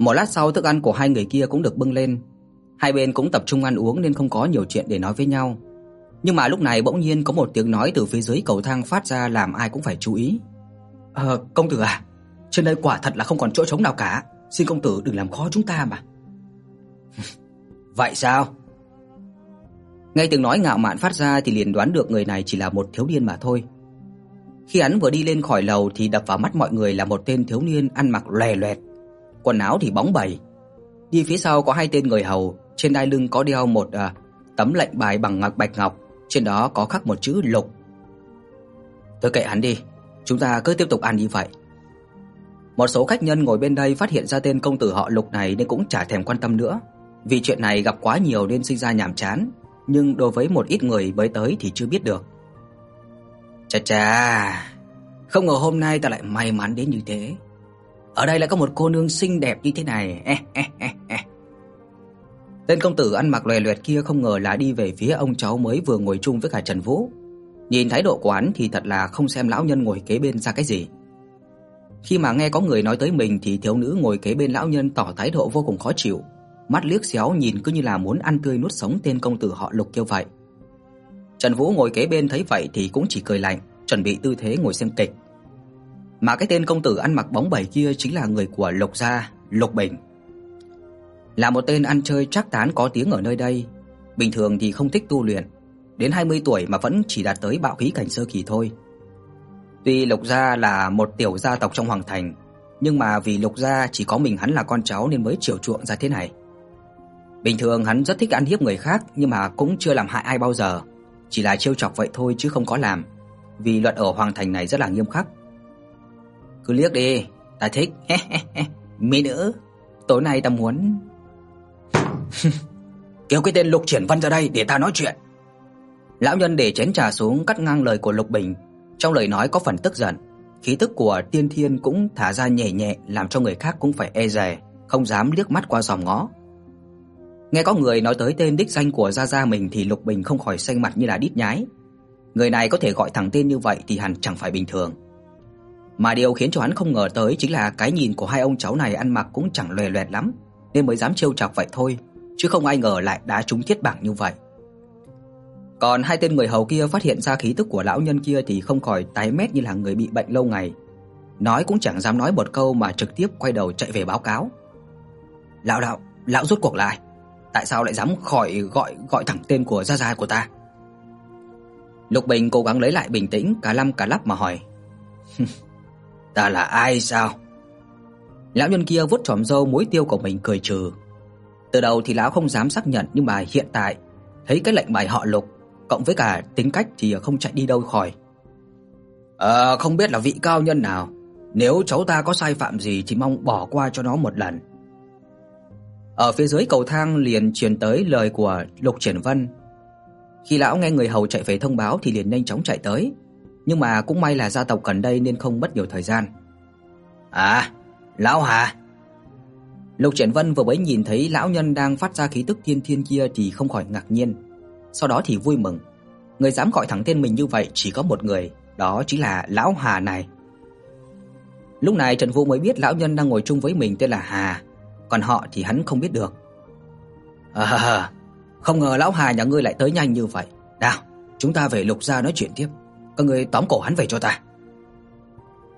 Một lát sau thức ăn của hai người kia cũng được bưng lên. Hai bên cũng tập trung ăn uống nên không có nhiều chuyện để nói với nhau. Nhưng mà lúc này bỗng nhiên có một tiếng nói từ phía dưới cầu thang phát ra làm ai cũng phải chú ý. "Ờ, công tử à, trên đây quả thật là không còn chỗ trống nào cả, xin công tử đừng làm khó chúng ta mà." Vậy sao? ngay tiếng nói ngạo mạn phát ra thì liền đoán được người này chỉ là một thiếu niên mà thôi. Khi hắn vừa đi lên khỏi lầu thì đập vào mắt mọi người là một tên thiếu niên ăn mặc lòe loẹt, quần áo thì bóng bẩy. Đi phía sau có hai tên người hầu, trên đai lưng có đeo một à, tấm lệnh bài bằng ngọc bạch ngọc, trên đó có khắc một chữ Lục. Tôi kệ hắn đi, chúng ta cứ tiếp tục ăn như vậy. Một số khách nhân ngồi bên đây phát hiện ra tên công tử họ Lục này nên cũng chả thèm quan tâm nữa, vì chuyện này gặp quá nhiều nên sinh ra nhàm chán, nhưng đối với một ít người mới tới thì chưa biết được. Chà chà, không ngờ hôm nay ta lại may mắn đến như thế. Ở đây lại có một cô nương xinh đẹp như thế này. Eh, eh, eh, tên công tử ăn mặc loè loẹt kia không ngờ là đi về phía ông cháu mới vừa ngồi chung với cả Trần Vũ. Nhìn thái độ của hắn thì thật là không xem lão nhân ngồi kế bên ra cái gì. Khi mà nghe có người nói tới mình thì thiếu nữ ngồi kế bên lão nhân tỏ thái độ vô cùng khó chịu, mắt liếc xéo nhìn cứ như là muốn ăn tươi nuốt sống tên công tử họ Lục kia vậy. Trần Vũ ngồi kế bên thấy vậy thì cũng chỉ cười lạnh, chuẩn bị tư thế ngồi xem kịch. Mà cái tên công tử ăn mặc bóng bẩy kia chính là người của Lục gia, Lục Bình. Là một tên ăn chơi chắc tán có tiếng ở nơi đây, bình thường thì không thích tu luyện, đến 20 tuổi mà vẫn chỉ đạt tới bạo khí cảnh sơ kỳ thôi. Tuy Lục gia là một tiểu gia tộc trong hoàng thành, nhưng mà vì Lục gia chỉ có mình hắn là con cháu nên mới chiều chuộng ra thế này. Bình thường hắn rất thích ăn hiếp người khác nhưng mà cũng chưa làm hại ai bao giờ, chỉ là trêu chọc vậy thôi chứ không có làm, vì luật ở hoàng thành này rất là nghiêm khắc. Cứ liếc đi, ta thích. Mỹ nữ, tối nay ta muốn Kêu cái tên Lục Triển văn ra đây để ta nói chuyện. Lão nhân để chén trà xuống cắt ngang lời của Lục Bình, trong lời nói có phần tức giận, khí tức của Tiên Thiên cũng thả ra nhẹ nhẹ làm cho người khác cũng phải e dè, không dám liếc mắt qua dòm ngó. Nghe có người nói tới tên đích danh của gia gia mình thì Lục Bình không khỏi xanh mặt như là đít nhái. Người này có thể gọi thẳng tên như vậy thì hẳn chẳng phải bình thường. Mà điều khiến cho hắn không ngờ tới chính là cái nhìn của hai ông cháu này ăn mặc cũng chẳng lòe loẹt lắm, nên mới dám trêu chọc vậy thôi, chứ không ai ngờ lại đá trúng thiết bảng như vậy. Còn hai tên người hầu kia phát hiện ra khí tức của lão nhân kia thì không khỏi tái mét như là người bị bệnh lâu ngày. Nói cũng chẳng dám nói một câu mà trực tiếp quay đầu chạy về báo cáo. "Lão đạo, lão rốt cuộc lại, tại sao lại dám khỏi gọi gọi thẳng tên của gia gia của ta?" Lục Bình cố gắng lấy lại bình tĩnh, cả lăm cả lắp mà hỏi. "Ta là ai sao?" Lão nhân kia vuốt chòm râu muối tiêu của mình cười trừ. Từ đầu thì lão không dám xác nhận nhưng mà hiện tại thấy cái lệnh bài họ Lục cộng với cả tính cách thì không chạy đi đâu khỏi. Ờ không biết là vị cao nhân nào, nếu cháu ta có sai phạm gì thì mong bỏ qua cho nó một lần. Ở phía dưới cầu thang liền truyền tới lời của Lục Triển Vân. Khi lão nghe người hầu chạy về thông báo thì liền nhanh chóng chạy tới, nhưng mà cũng may là gia tộc gần đây nên không mất nhiều thời gian. À, lão Hà. Lục Triển Vân vừa mới nhìn thấy lão nhân đang phát ra khí tức thiên thiên kia thì không khỏi ngạc nhiên, sau đó thì vui mừng. Người dám gọi thẳng tên mình như vậy chỉ có một người, đó chính là lão Hà này. Lúc này Trần Vũ mới biết lão nhân đang ngồi chung với mình tên là Hà, còn họ thì hắn không biết được. À, không ngờ lão Hà nhà ngươi lại tới nhanh như vậy. Nào, chúng ta về Lục gia nói chuyện tiếp. Các người tóm cổ hắn về cho ta.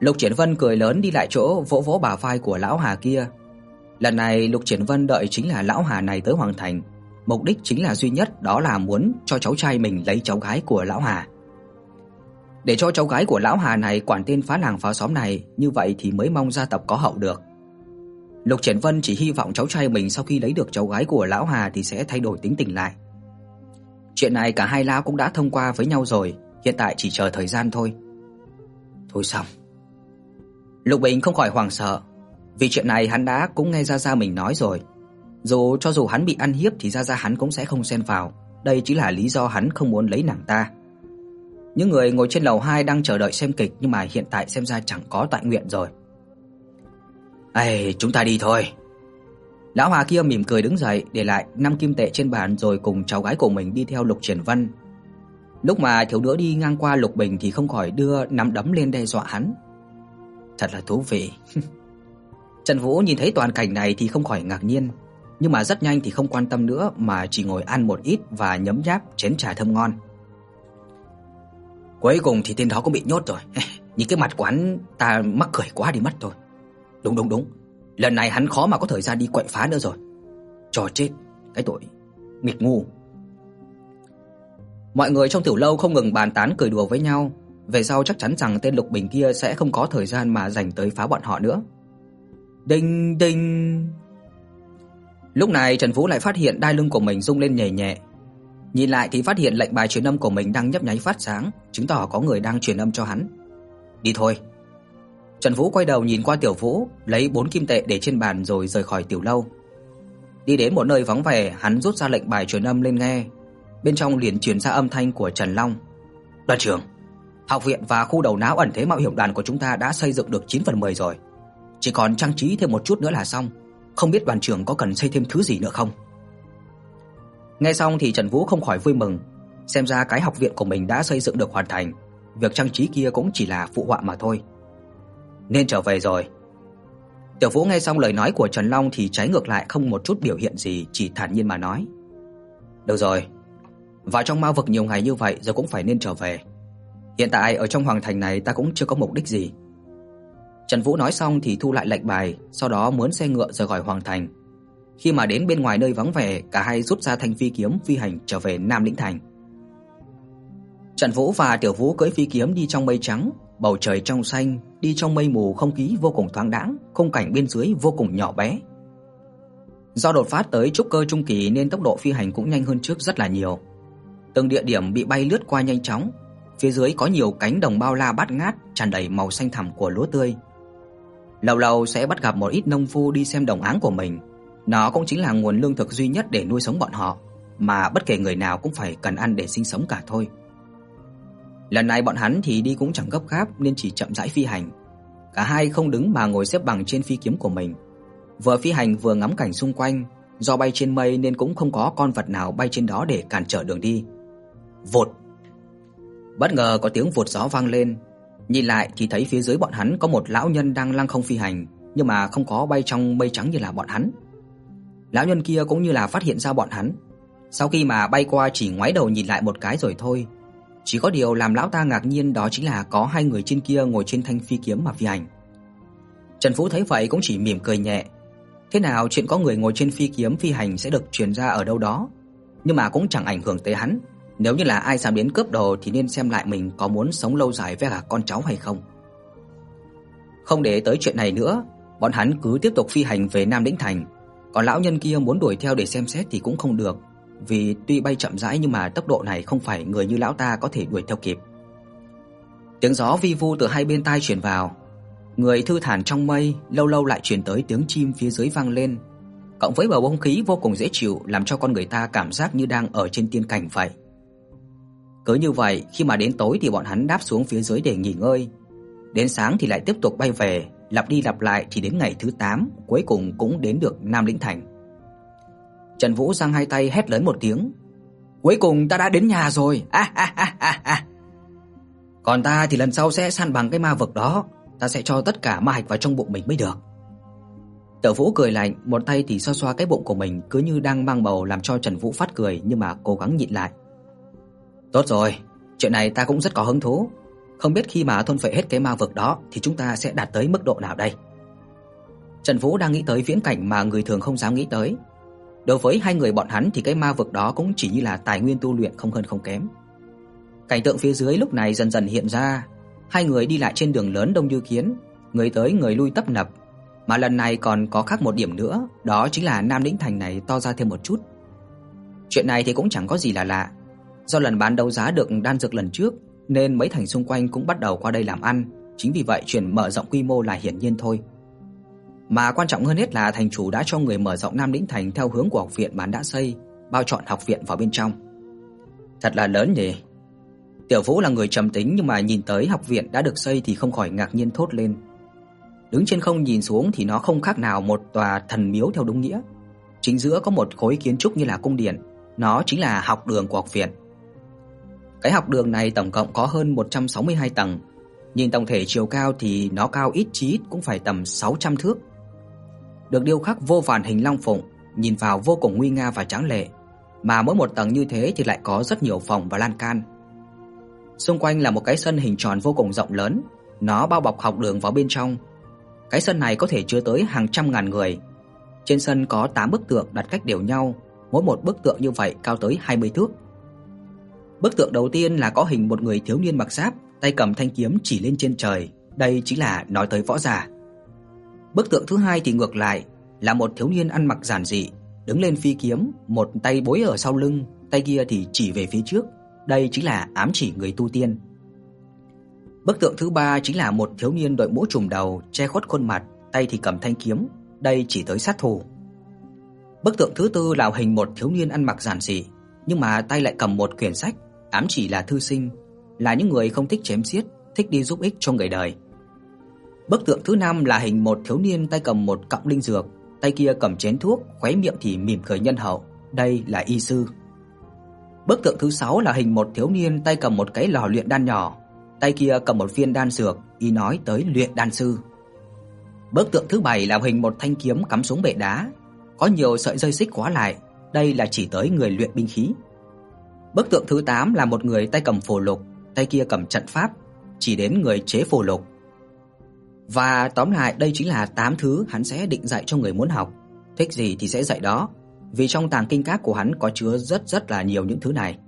Lục Triển Vân cười lớn đi lại chỗ vỗ vỗ bả vai của lão Hà kia. Lần này Lục Triển Vân đợi chính là lão Hà này tới hoàng thành, mục đích chính là duy nhất đó là muốn cho cháu trai mình lấy cháu gái của lão Hà. Để cho cháu gái của lão Hà này quản tên phá làng phá xóm này, như vậy thì mới mong gia tộc có hậu được. Lục Triển Vân chỉ hy vọng cháu trai mình sau khi lấy được cháu gái của lão Hà thì sẽ thay đổi tính tình lại. Chuyện này cả hai lão cũng đã thông qua với nhau rồi, hiện tại chỉ chờ thời gian thôi. Thôi xong. Lục Bình không khỏi hoảng sợ, vì chuyện này hắn đã cũng nghe ra ra mình nói rồi. Dù cho dù hắn bị ăn hiếp thì ra ra hắn cũng sẽ không xen vào, đây chỉ là lý do hắn không muốn lấy nàng ta. Những người ngồi trên lầu 2 đang chờ đợi xem kịch nhưng mà hiện tại xem ra chẳng có tại nguyện rồi. Ai, chúng ta đi thôi." Lão hòa kia mỉm cười đứng dậy, để lại 5 kim tệ trên bàn rồi cùng cháu gái của mình đi theo Lục Triển Văn. Lúc mà thiếu nữ đi ngang qua Lục Bình thì không khỏi đưa nắm đấm lên đe dọa hắn. Thật là thú vị. Trần Vũ nhìn thấy toàn cảnh này thì không khỏi ngạc nhiên, nhưng mà rất nhanh thì không quan tâm nữa mà chỉ ngồi ăn một ít và nhấm nháp chén trà thơm ngon. Cuối cùng thì tên đó cũng bị nhốt rồi. Nhìn cái mặt của hắn ta mắc cười quá đi mất rồi. Đúng đúng đúng. Lần này hắn khó mà có thời gian đi quậy phá nữa rồi. Trò chết, cái tội nghịch ngu. Mọi người trong tiểu lâu không ngừng bàn tán cười đùa với nhau, về sau chắc chắn rằng tên Lục Bình kia sẽ không có thời gian mà dành tới phá bọn họ nữa. Đinh đinh. Lúc này Trần Vũ lại phát hiện đai lưng của mình rung lên nhẹ nhẹ. Nhìn lại thì phát hiện lệnh bài truyền âm của mình đang nhấp nháy phát sáng, chứng tỏ có người đang truyền âm cho hắn. Đi thôi. Trần Vũ quay đầu nhìn qua Tiểu Vũ, lấy 4 kim tệ để trên bàn rồi rời khỏi tiểu lâu. Đi đến một nơi vắng vẻ, hắn rút ra lệnh bài truyền âm lên nghe. Bên trong liền truyền ra âm thanh của Trần Long. "Đoàn trưởng, học viện và khu đầu não ẩn thế mạo hiểm đoàn của chúng ta đã xây dựng được 9 phần 10 rồi. Chỉ còn trang trí thêm một chút nữa là xong, không biết đoàn trưởng có cần xây thêm thứ gì nữa không?" Nghe xong thì Trần Vũ không khỏi vui mừng, xem ra cái học viện của mình đã xây dựng được hoàn thành, việc trang trí kia cũng chỉ là phụ họa mà thôi. Nên trở về rồi. Tiểu Vũ nghe xong lời nói của Trần Long thì trái ngược lại không một chút biểu hiện gì, chỉ thản nhiên mà nói: "Được rồi, vào trong ma vực nhiều ngày như vậy giờ cũng phải nên trở về. Hiện tại ở trong hoàng thành này ta cũng chưa có mục đích gì." Trần Vũ nói xong thì thu lại lệnh bài, sau đó muốn xe ngựa rời khỏi hoàng thành. Khi mà đến bên ngoài nơi vắng vẻ, cả hai rút ra thanh phi kiếm phi hành trở về Nam Lĩnh thành. Trần Vũ và Tiểu Vũ cưỡi phi kiếm đi trong mây trắng, bầu trời trong xanh, đi trong mây mù không khí vô cùng thoáng đãng, khung cảnh bên dưới vô cùng nhỏ bé. Do đột phát tới trúc cơ trung kỳ nên tốc độ phi hành cũng nhanh hơn trước rất là nhiều. Từng địa điểm bị bay lướt qua nhanh chóng, phía dưới có nhiều cánh đồng bao la bát ngát tràn đầy màu xanh thẳm của lúa tươi. Lâu lâu sẽ bắt gặp một ít nông phu đi xem đồng áng của mình, nó cũng chính là nguồn lương thực duy nhất để nuôi sống bọn họ, mà bất kể người nào cũng phải cần ăn để sinh sống cả thôi. Lần này bọn hắn thì đi cũng chẳng gấp gáp nên chỉ chậm rãi phi hành. Cả hai không đứng mà ngồi xếp bằng trên phi kiếm của mình. Vừa phi hành vừa ngắm cảnh xung quanh, do bay trên mây nên cũng không có con vật nào bay trên đó để cản trở đường đi. Vụt. Bất ngờ có tiếng vụt gió vang lên, nhìn lại thì thấy phía dưới bọn hắn có một lão nhân đang lăng không phi hành, nhưng mà không có bay trong mây trắng như là bọn hắn. Lão nhân kia cũng như là phát hiện ra bọn hắn. Sau khi mà bay qua chỉ ngoái đầu nhìn lại một cái rồi thôi, chỉ có điều làm lão ta ngạc nhiên đó chính là có hai người trên kia ngồi trên thanh phi kiếm mà phi hành. Trần Phú thấy vậy cũng chỉ mỉm cười nhẹ. Thế nào chuyện có người ngồi trên phi kiếm phi hành sẽ được truyền ra ở đâu đó, nhưng mà cũng chẳng ảnh hưởng tới hắn. Nếu như là ai dám đến cướp đồ thì nên xem lại mình có muốn sống lâu dài với cả con cháu hay không. Không để tới chuyện này nữa, bọn hắn cứ tiếp tục phi hành về Nam Lĩnh thành. Còn lão nhân kia muốn đuổi theo để xem xét thì cũng không được, vì tuy bay chậm rãi nhưng mà tốc độ này không phải người như lão ta có thể đuổi theo kịp. Tiếng gió vi vu từ hai bên tai truyền vào, người thư thản trong mây, lâu lâu lại truyền tới tiếng chim phía dưới vang lên, cộng với bầu không khí vô cùng dễ chịu làm cho con người ta cảm giác như đang ở trên tiên cảnh vậy. Cứ như vậy, khi mà đến tối thì bọn hắn đáp xuống phía dưới để nghỉ ngơi. Đến sáng thì lại tiếp tục bay về, lặp đi lặp lại thì đến ngày thứ 8, cuối cùng cũng đến được Nam Lĩnh thành. Trần Vũ giang hai tay hét lớn một tiếng. Cuối cùng ta đã đến nhà rồi. A a a a. Còn ta thì lần sau sẽ săn bằng cái ma vực đó, ta sẽ cho tất cả ma hạch vào trong bụng mình mới được. Tở Vũ cười lạnh, một tay thì xoa xoa cái bụng của mình cứ như đang mang bầu làm cho Trần Vũ phát cười nhưng mà cố gắng nhịn lại. Tốt rồi, chuyện này ta cũng rất có hứng thú, không biết khi mà thôn phệ hết cái ma vực đó thì chúng ta sẽ đạt tới mức độ nào đây. Trần Vũ đang nghĩ tới viễn cảnh mà người thường không dám nghĩ tới, Đối với hai người bọn hắn thì cái ma vực đó cũng chỉ như là tài nguyên tu luyện không hơn không kém. Cảnh tượng phía dưới lúc này dần dần hiện ra, hai người đi lại trên đường lớn đông như kiến, người tới người lui tấp nập, mà lần này còn có khác một điểm nữa, đó chính là Nam Lĩnh thành này to ra thêm một chút. Chuyện này thì cũng chẳng có gì là lạ, do lần bán đấu giá được đan dược lần trước nên mấy thành xung quanh cũng bắt đầu qua đây làm ăn, chính vì vậy chuyển mở rộng quy mô là hiển nhiên thôi. Mà quan trọng hơn hết là thành chủ đã cho người mở rộng Nam Lĩnh thành theo hướng của học viện bán đã xây, bao trọn học viện vào bên trong. Thật là lớn nhỉ. Tiểu Vũ là người trầm tính nhưng mà nhìn tới học viện đã được xây thì không khỏi ngạc nhiên thốt lên. Đứng trên không nhìn xuống thì nó không khác nào một tòa thần miếu theo đúng nghĩa. Chính giữa có một khối kiến trúc như là cung điện, nó chính là học đường của học viện. Cái học đường này tổng cộng có hơn 162 tầng. Nhìn tổng thể chiều cao thì nó cao ít chí cũng phải tầm 600 thước được điêu khắc vô vàn hình long phụng, nhìn vào vô cùng nguy nga và tráng lệ, mà mỗi một tầng như thế thì lại có rất nhiều phòng và lan can. Xung quanh là một cái sân hình tròn vô cùng rộng lớn, nó bao bọc học đường vào bên trong. Cái sân này có thể chứa tới hàng trăm ngàn người. Trên sân có 8 bức tượng đặt cách đều nhau, mỗi một bức tượng như vậy cao tới 20 thước. Bức tượng đầu tiên là có hình một người thiếu niên mặc giáp, tay cầm thanh kiếm chỉ lên trên trời, đây chính là nói tới võ giả. Bức tượng thứ hai thì ngược lại, là một thiếu niên ăn mặc giản dị, đứng lên phi kiếm, một tay bối ở sau lưng, tay kia thì chỉ về phía trước. Đây chính là ám chỉ người tu tiên. Bức tượng thứ ba chính là một thiếu niên đội mũ trùm đầu, che khuất khuôn mặt, tay thì cầm thanh kiếm, đây chỉ tới sát thủ. Bức tượng thứ tư là hình một thiếu niên ăn mặc giản dị, nhưng mà tay lại cầm một quyển sách, ám chỉ là thư sinh, là những người không thích chém giết, thích đi giúp ích cho người đời. Bức tượng thứ năm là hình một thiếu niên tay cầm một cọng linh dược, tay kia cầm chén thuốc, khóe miệng thì mỉm cười nhân hậu, đây là y sư. Bức tượng thứ 6 là hình một thiếu niên tay cầm một cái lò luyện đan nhỏ, tay kia cầm một viên đan dược, y nói tới luyện đan sư. Bức tượng thứ 7 là hình một thanh kiếm cắm xuống bệ đá, có nhiều sợi dây xích khóa lại, đây là chỉ tới người luyện binh khí. Bức tượng thứ 8 là một người tay cầm phù lục, tay kia cầm trận pháp, chỉ đến người chế phù lục. Và tóm lại đây chính là 8 thứ hắn sẽ định dạy cho người muốn học, thích gì thì sẽ dạy đó, vì trong tàng kinh các của hắn có chứa rất rất là nhiều những thứ này.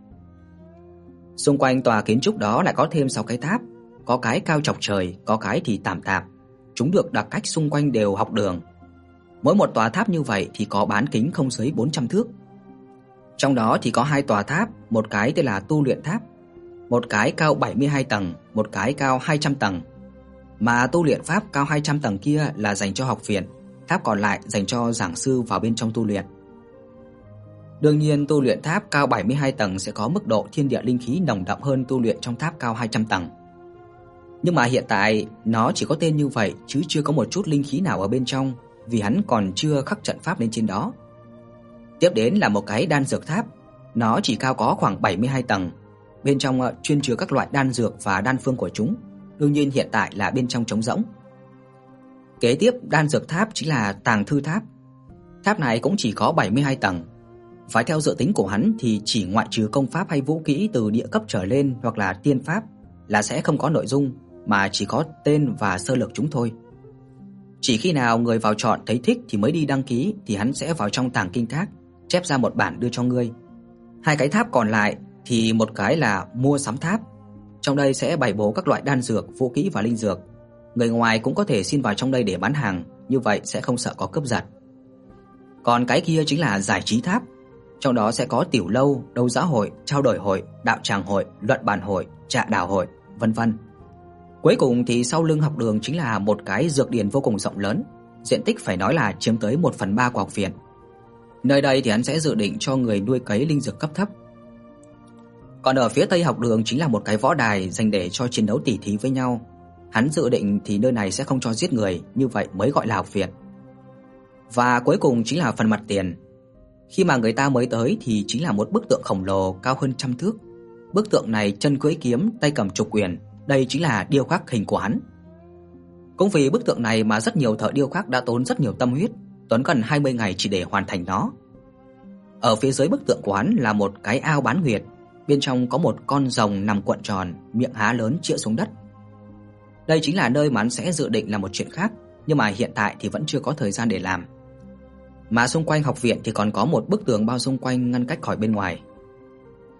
Xung quanh tòa kiến trúc đó lại có thêm 6 cái tháp, có cái cao chọc trời, có cái thì tạm tạm. Chúng được đặt cách xung quanh đều học đường. Mỗi một tòa tháp như vậy thì có bán kính không dưới 400 thước. Trong đó thì có hai tòa tháp, một cái tên là tu luyện tháp, một cái cao 72 tầng, một cái cao 200 tầng. Mà tu luyện pháp cao 200 tầng kia là dành cho học viện, tháp còn lại dành cho giảng sư vào bên trong tu luyện. Đương nhiên tu luyện tháp cao 72 tầng sẽ có mức độ thiên địa linh khí nồng đậm hơn tu luyện trong tháp cao 200 tầng. Nhưng mà hiện tại nó chỉ có tên như vậy chứ chưa có một chút linh khí nào ở bên trong, vì hắn còn chưa khắc trận pháp lên trên đó. Tiếp đến là một cái đan dược tháp, nó chỉ cao có khoảng 72 tầng, bên trong ờ, chuyên chứa các loại đan dược và đan phương của chúng. Đương nhiên hiện tại là bên trong trống rỗng. Kế tiếp đan dược tháp chính là tàng thư tháp. Tháp này cũng chỉ có 72 tầng. Phải theo dự tính của hắn thì chỉ ngoại trừ công pháp hay vũ kỹ từ địa cấp trở lên hoặc là tiên pháp là sẽ không có nội dung mà chỉ có tên và sơ lược chúng thôi. Chỉ khi nào người vào chọn thấy thích thì mới đi đăng ký thì hắn sẽ vào trong tàng kinh thác chép ra một bản đưa cho ngươi. Hai cái tháp còn lại thì một cái là mua sắm tháp. Trong đây sẽ bày bố các loại đan dược, vũ khí và linh dược. Người ngoài cũng có thể xin vào trong đây để bán hàng, như vậy sẽ không sợ có cướp giật. Còn cái kia chính là giải trí tháp. Trong đó sẽ có tiểu lâu, đấu giá hội, trao đổi hội, đạo tràng hội, luận bàn hội, trà đào hội, vân vân. Cuối cùng thì sau lưng học đường chính là một cái dược điển vô cùng rộng lớn, diện tích phải nói là chiếm tới 1/3 của học viện. Nơi đây thì hắn sẽ dự định cho người nuôi cấy linh dược cấp thấp. Còn ở phía tây học đường chính là một cái võ đài dành để cho chiến đấu tỉ thí với nhau. Hắn dự định thì nơi này sẽ không cho giết người, như vậy mới gọi là học viện. Và cuối cùng chính là phần mặt tiền. Khi mà người ta mới tới thì chính là một bức tượng khổng lồ cao hơn trăm thước. Bức tượng này chân cưỡi kiếm, tay cầm trục quyền, đây chính là điêu khắc hình của hắn. Cũng vì bức tượng này mà rất nhiều thợ điêu khắc đã tốn rất nhiều tâm huyết, tốn gần 20 ngày chỉ để hoàn thành nó. Ở phía dưới bức tượng của hắn là một cái ao bán huyệt, bên trong có một con rồng nằm cuộn tròn, miệng há lớn chĩa xuống đất. Đây chính là nơi mà hắn sẽ dự định làm một chuyện khác, nhưng mà hiện tại thì vẫn chưa có thời gian để làm. Mà xung quanh học viện thì còn có một bức tường bao xung quanh ngăn cách khỏi bên ngoài.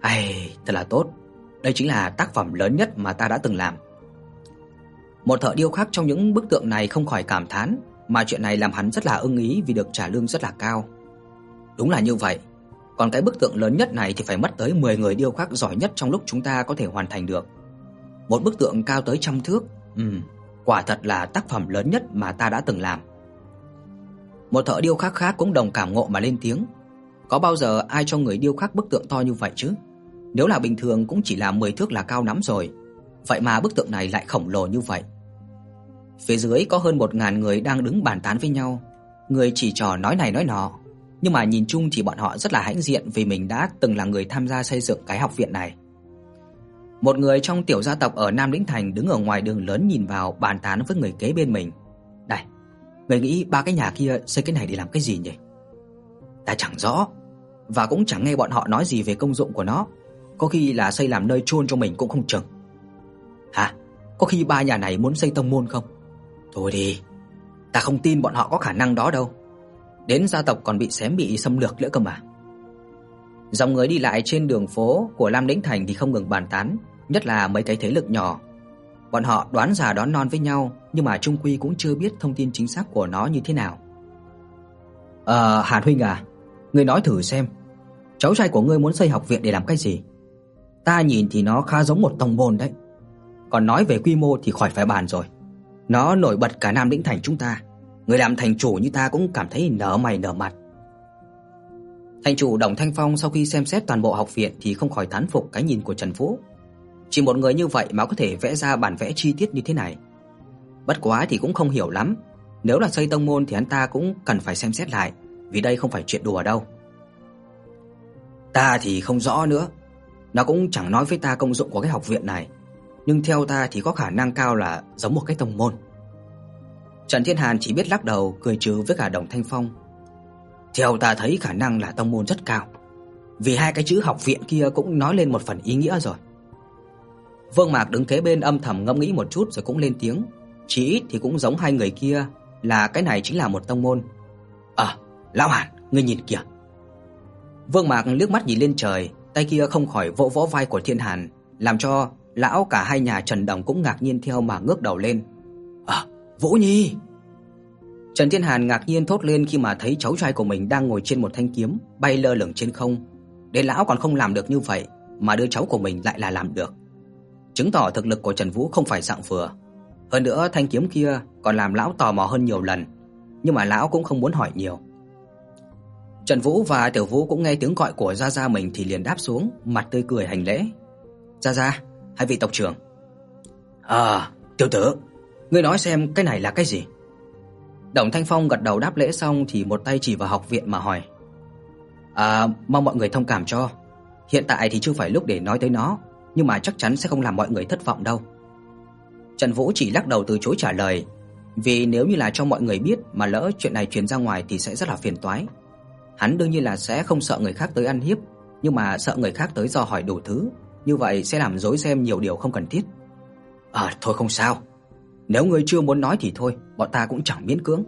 Ai, thật là tốt. Đây chính là tác phẩm lớn nhất mà ta đã từng làm. Một thợ điêu khắc trong những bức tượng này không khỏi cảm thán, mà chuyện này làm hắn rất là ưng ý vì được trả lương rất là cao. Đúng là như vậy. Còn cái bức tượng lớn nhất này thì phải mất tới 10 người điêu khắc giỏi nhất trong lúc chúng ta có thể hoàn thành được. Một bức tượng cao tới trăm thước, ừm, quả thật là tác phẩm lớn nhất mà ta đã từng làm. Một thợ điêu khắc khác cũng đồng cảm ngộ mà lên tiếng. Có bao giờ ai cho người điêu khắc bức tượng to như vậy chứ? Nếu là bình thường cũng chỉ là 10 thước là cao lắm rồi. Vậy mà bức tượng này lại khổng lồ như vậy. Phía dưới có hơn 1000 người đang đứng bàn tán với nhau, người chỉ trò nói này nói nọ, nhưng mà nhìn chung thì bọn họ rất là hãnh diện vì mình đã từng là người tham gia xây dựng cái học viện này. Một người trong tiểu gia tộc ở Nam Lĩnh Thành đứng ở ngoài đường lớn nhìn vào bàn tán với người kế bên mình. "Đây, người nghĩ ba cái nhà kia xây cái này để làm cái gì nhỉ? Ta chẳng rõ và cũng chẳng nghe bọn họ nói gì về công dụng của nó, có khi là xây làm nơi chôn cho mình cũng không chừng. Hả? Có khi ba nhà này muốn xây tông môn không? Thôi đi, ta không tin bọn họ có khả năng đó đâu. Đến gia tộc còn bị xém bị xâm lược nữa cơ mà. Dòng người đi lại trên đường phố của Lam Lĩnh Thành thì không ngừng bàn tán, nhất là mấy cái thế lực nhỏ. Bọn họ đoán già đoán non với nhau, nhưng mà chung quy cũng chưa biết thông tin chính xác của nó như thế nào. Ờ, Hàn huynh à, ngươi nói thử xem, cháu trai của ngươi muốn xây học viện để làm cái gì? Ta nhìn thì nó khá giống một tông môn đấy. Còn nói về quy mô thì khỏi phải bàn rồi. Nó nổi bật cả Nam Lĩnh thành chúng ta. Người làm thành chủ như ta cũng cảm thấy nở mày nở mặt. Thành chủ Đồng Thanh Phong sau khi xem xét toàn bộ học viện thì không khỏi thán phục cái nhìn của Trần Vũ. Chỉ một người như vậy mà có thể vẽ ra bản vẽ chi tiết như thế này. Bất quá thì cũng không hiểu lắm, nếu là xây tông môn thì hắn ta cũng cần phải xem xét lại, vì đây không phải chuyện đùa đâu. Ta thì không rõ nữa, nó cũng chẳng nói với ta công dụng của cái học viện này, nhưng theo ta thì có khả năng cao là giống một cái tông môn. Trần Thiên Hàn chỉ biết lắc đầu cười trừ với cả Đồng Thanh Phong. Theo ta thấy khả năng là tông môn rất cao, vì hai cái chữ học viện kia cũng nói lên một phần ý nghĩa rồi. Vương Mạc đứng kế bên âm thầm ngẫm nghĩ một chút rồi cũng lên tiếng, chỉ ít thì cũng giống hai người kia, là cái này chính là một tông môn. À, lão Hàn, ngươi nhìn kìa. Vương Mạc liếc mắt nhìn lên trời, tay kia không khỏi vỗ vỗ vai của Thiên Hàn, làm cho lão cả hai nhà Trần Đồng cũng ngạc nhiên theo mà ngước đầu lên. "À, Vũ Nhi!" Trần Thiên Hàn ngạc nhiên thốt lên khi mà thấy cháu trai của mình đang ngồi trên một thanh kiếm bay lơ lửng trên không. Đến lão còn không làm được như vậy, mà đứa cháu của mình lại là làm được. Chứng tỏ thực lực của Trần Vũ không phải dạng vừa. Hơn nữa thanh kiếm kia còn làm lão tò mò hơn nhiều lần, nhưng mà lão cũng không muốn hỏi nhiều. Trần Vũ và Tiểu Vũ cũng nghe tiếng gọi của gia gia mình thì liền đáp xuống, mặt tươi cười hành lễ. "Gia gia, hai vị tộc trưởng." "À, tiểu tử, ngươi nói xem cái này là cái gì?" Đồng Thanh Phong gật đầu đáp lễ xong thì một tay chỉ vào học viện mà hỏi. "À, mong mọi người thông cảm cho. Hiện tại thì chưa phải lúc để nói tới nó, nhưng mà chắc chắn sẽ không làm mọi người thất vọng đâu." Trần Vũ chỉ lắc đầu từ chối trả lời, vì nếu như là cho mọi người biết mà lỡ chuyện này truyền ra ngoài thì sẽ rất là phiền toái. Hắn đương nhiên là sẽ không sợ người khác tới ăn hiếp, nhưng mà sợ người khác tới dò hỏi đủ thứ, như vậy sẽ làm rối xem nhiều điều không cần thiết. À thôi không sao. Nếu ngươi chưa muốn nói thì thôi, bọn ta cũng chẳng miễn cưỡng.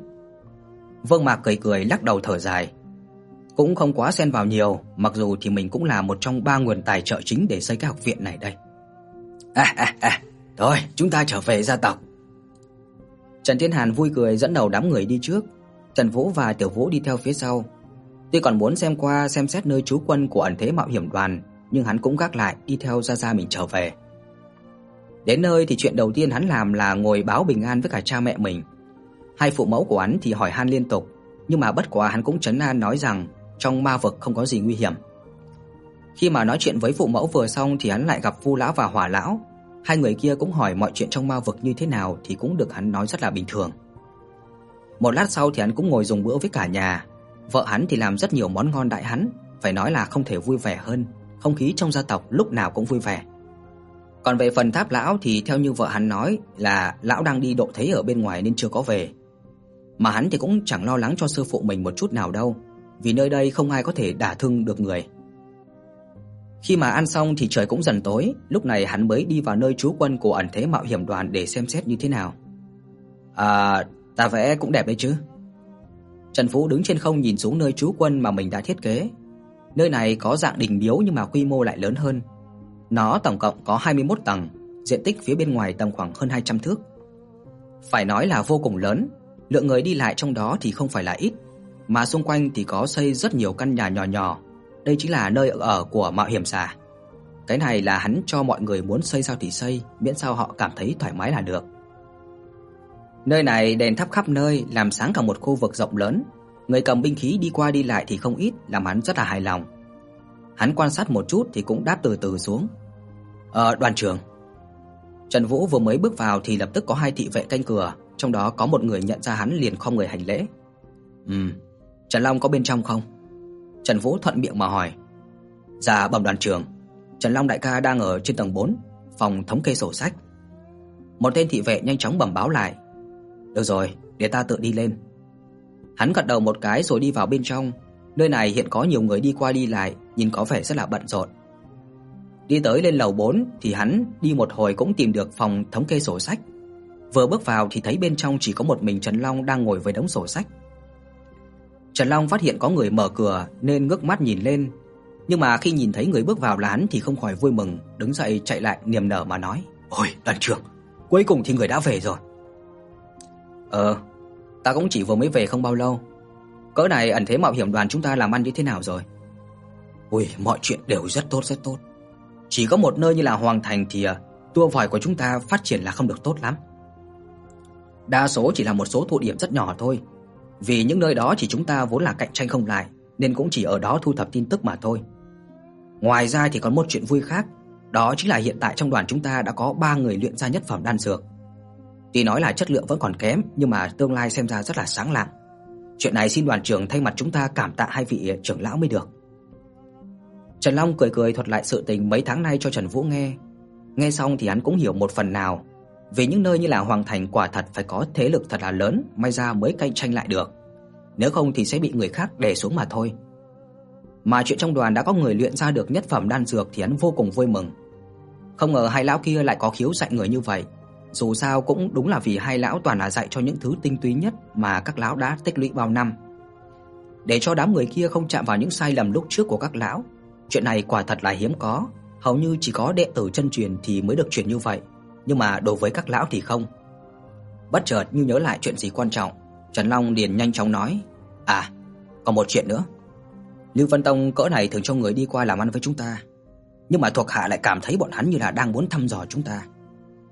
Vương Mạc cười cười lắc đầu thở dài. Cũng không quá xen vào nhiều, mặc dù thì mình cũng là một trong ba nguồn tài trợ chính để xây cái học viện này đây. À à à, thôi, chúng ta trở về gia tộc. Trần Thiên Hàn vui cười dẫn đầu đám người đi trước, Trần Vũ và Tiểu Vũ đi theo phía sau, Tuy còn muốn xem qua xem xét nơi trú quân của ẩn thế mạo hiểm đoàn, nhưng hắn cũng gác lại đi theo Gia Gia mình trở về. Đến nơi thì chuyện đầu tiên hắn làm là ngồi báo bình an với cả cha mẹ mình. Hai phụ mẫu của hắn thì hỏi han liên tục, nhưng mà bất quá hắn cũng trấn an nói rằng trong ma vực không có gì nguy hiểm. Khi mà nói chuyện với phụ mẫu vừa xong thì hắn lại gặp Vu lão và Hỏa lão. Hai người kia cũng hỏi mọi chuyện trong ma vực như thế nào thì cũng được hắn nói rất là bình thường. Một lát sau thì hắn cũng ngồi dùng bữa với cả nhà, Vợ hắn thì làm rất nhiều món ngon đại hắn, phải nói là không thể vui vẻ hơn, không khí trong gia tộc lúc nào cũng vui vẻ. Còn về phần Tháp lão thì theo như vợ hắn nói là lão đang đi độ thế ở bên ngoài nên chưa có về. Mà hắn thì cũng chẳng lo lắng cho sư phụ mình một chút nào đâu, vì nơi đây không ai có thể đả thương được người. Khi mà ăn xong thì trời cũng dần tối, lúc này hắn mới đi vào nơi trú quân của ẩn thế mạo hiểm đoàn để xem xét như thế nào. À, ta vẽ cũng đẹp đấy chứ. Trần Phú đứng trên không nhìn xuống nơi trú quân mà mình đã thiết kế. Nơi này có dạng đình miếu nhưng mà quy mô lại lớn hơn. Nó tổng cộng có 21 tầng, diện tích phía bên ngoài tầm khoảng hơn 200 thước. Phải nói là vô cùng lớn, lượng người đi lại trong đó thì không phải là ít, mà xung quanh thì có xây rất nhiều căn nhà nhỏ nhỏ. Đây chính là nơi ở của mạo hiểm giả. Cái này là hắn cho mọi người muốn xây sao thì xây, miễn sao họ cảm thấy thoải mái là được. Nơi này đèn thắp khắp nơi, làm sáng cả một khu vực rộng lớn. Người cầm binh khí đi qua đi lại thì không ít, làm hắn rất là hài lòng. Hắn quan sát một chút thì cũng đáp từ từ xuống. "Ờ, đoàn trưởng." Trần Vũ vừa mới bước vào thì lập tức có hai thị vệ canh cửa, trong đó có một người nhận ra hắn liền khom người hành lễ. "Ừm, Trần Long có bên trong không?" Trần Vũ thuận miệng mà hỏi. "Dạ bẩm đoàn trưởng, Trần Long đại ca đang ở trên tầng 4, phòng thống kê sổ sách." Một tên thị vệ nhanh chóng bẩm báo lại, được rồi, để ta tự đi lên, Hắn gật đầu một cái rồi đi vào bên trong. Nơi này hiện có nhiều người đi qua đi lại, nhìn có vẻ rất là bận rộn. Đi tới lên lầu 4 thì hắn đi một hồi cũng tìm được phòng thống kê sổ sách. Vừa bước vào thì thấy bên trong chỉ có một mình Trần Long đang ngồi với đống sổ sách. Trần Long phát hiện có người mở cửa nên ngước mắt nhìn lên, nhưng mà khi nhìn thấy người bước vào là hắn thì không khỏi vui mừng, đứng dậy chạy lại niềm nở mà nói: "Ôi, đoàn trưởng, cuối cùng thì người đã về rồi." "Ờ, ta cũng chỉ vừa mới về không bao lâu. Cỡ này ẩn thế mạo hiểm đoàn chúng ta làm ăn như thế nào rồi?" "Ôi, mọi chuyện đều rất tốt rất tốt. Chỉ có một nơi như là Hoàng Thành thì à, vòi của chúng ta phát triển là không được tốt lắm. Đa số chỉ là một số thụ điểm rất nhỏ thôi. Vì những nơi đó chỉ chúng ta vốn là cạnh tranh không lại, nên cũng chỉ ở đó thu thập tin tức mà thôi. Ngoài ra thì còn một chuyện vui khác, đó chính là hiện tại trong đoàn chúng ta đã có 3 người luyện ra nhất phẩm đan dược. Tuy nói là chất lượng vẫn còn kém, nhưng mà tương lai xem ra rất là sáng lạng. Chuyện này xin đoàn trưởng thay mặt chúng ta cảm tạ hai vị trưởng lão mới được. Trần Long cười cười thuật lại sự tình mấy tháng nay cho Trần Vũ nghe. Nghe xong thì hắn cũng hiểu một phần nào, vì những nơi như là Hoàng Thành quả thật phải có thế lực thật là lớn may ra mới cạnh tranh lại được. Nếu không thì sẽ bị người khác đè xuống mà thôi. Mà chuyện trong đoàn đã có người luyện ra được nhất phẩm đan dược thì hắn vô cùng vui mừng. Không ngờ hai lão kia lại có khiếu dạy người như vậy. Dù sao cũng đúng là vì hai lão toàn là dạy cho những thứ tinh túy nhất mà các lão đã tích lũy bao năm. Để cho đám người kia không chạm vào những sai lầm lúc trước của các lão, chuyện này quả thật là hiếm có, hầu như chỉ có đệ tử chân truyền thì mới được truyền như vậy, nhưng mà đối với các lão thì không. Bất chợt như nhớ lại chuyện gì quan trọng, Trần Long liền nhanh chóng nói: "À, còn một chuyện nữa. Lưu Vân Tông cỡ này thường cho người đi qua làm ăn với chúng ta, nhưng mà thuộc hạ lại cảm thấy bọn hắn như là đang muốn thăm dò chúng ta.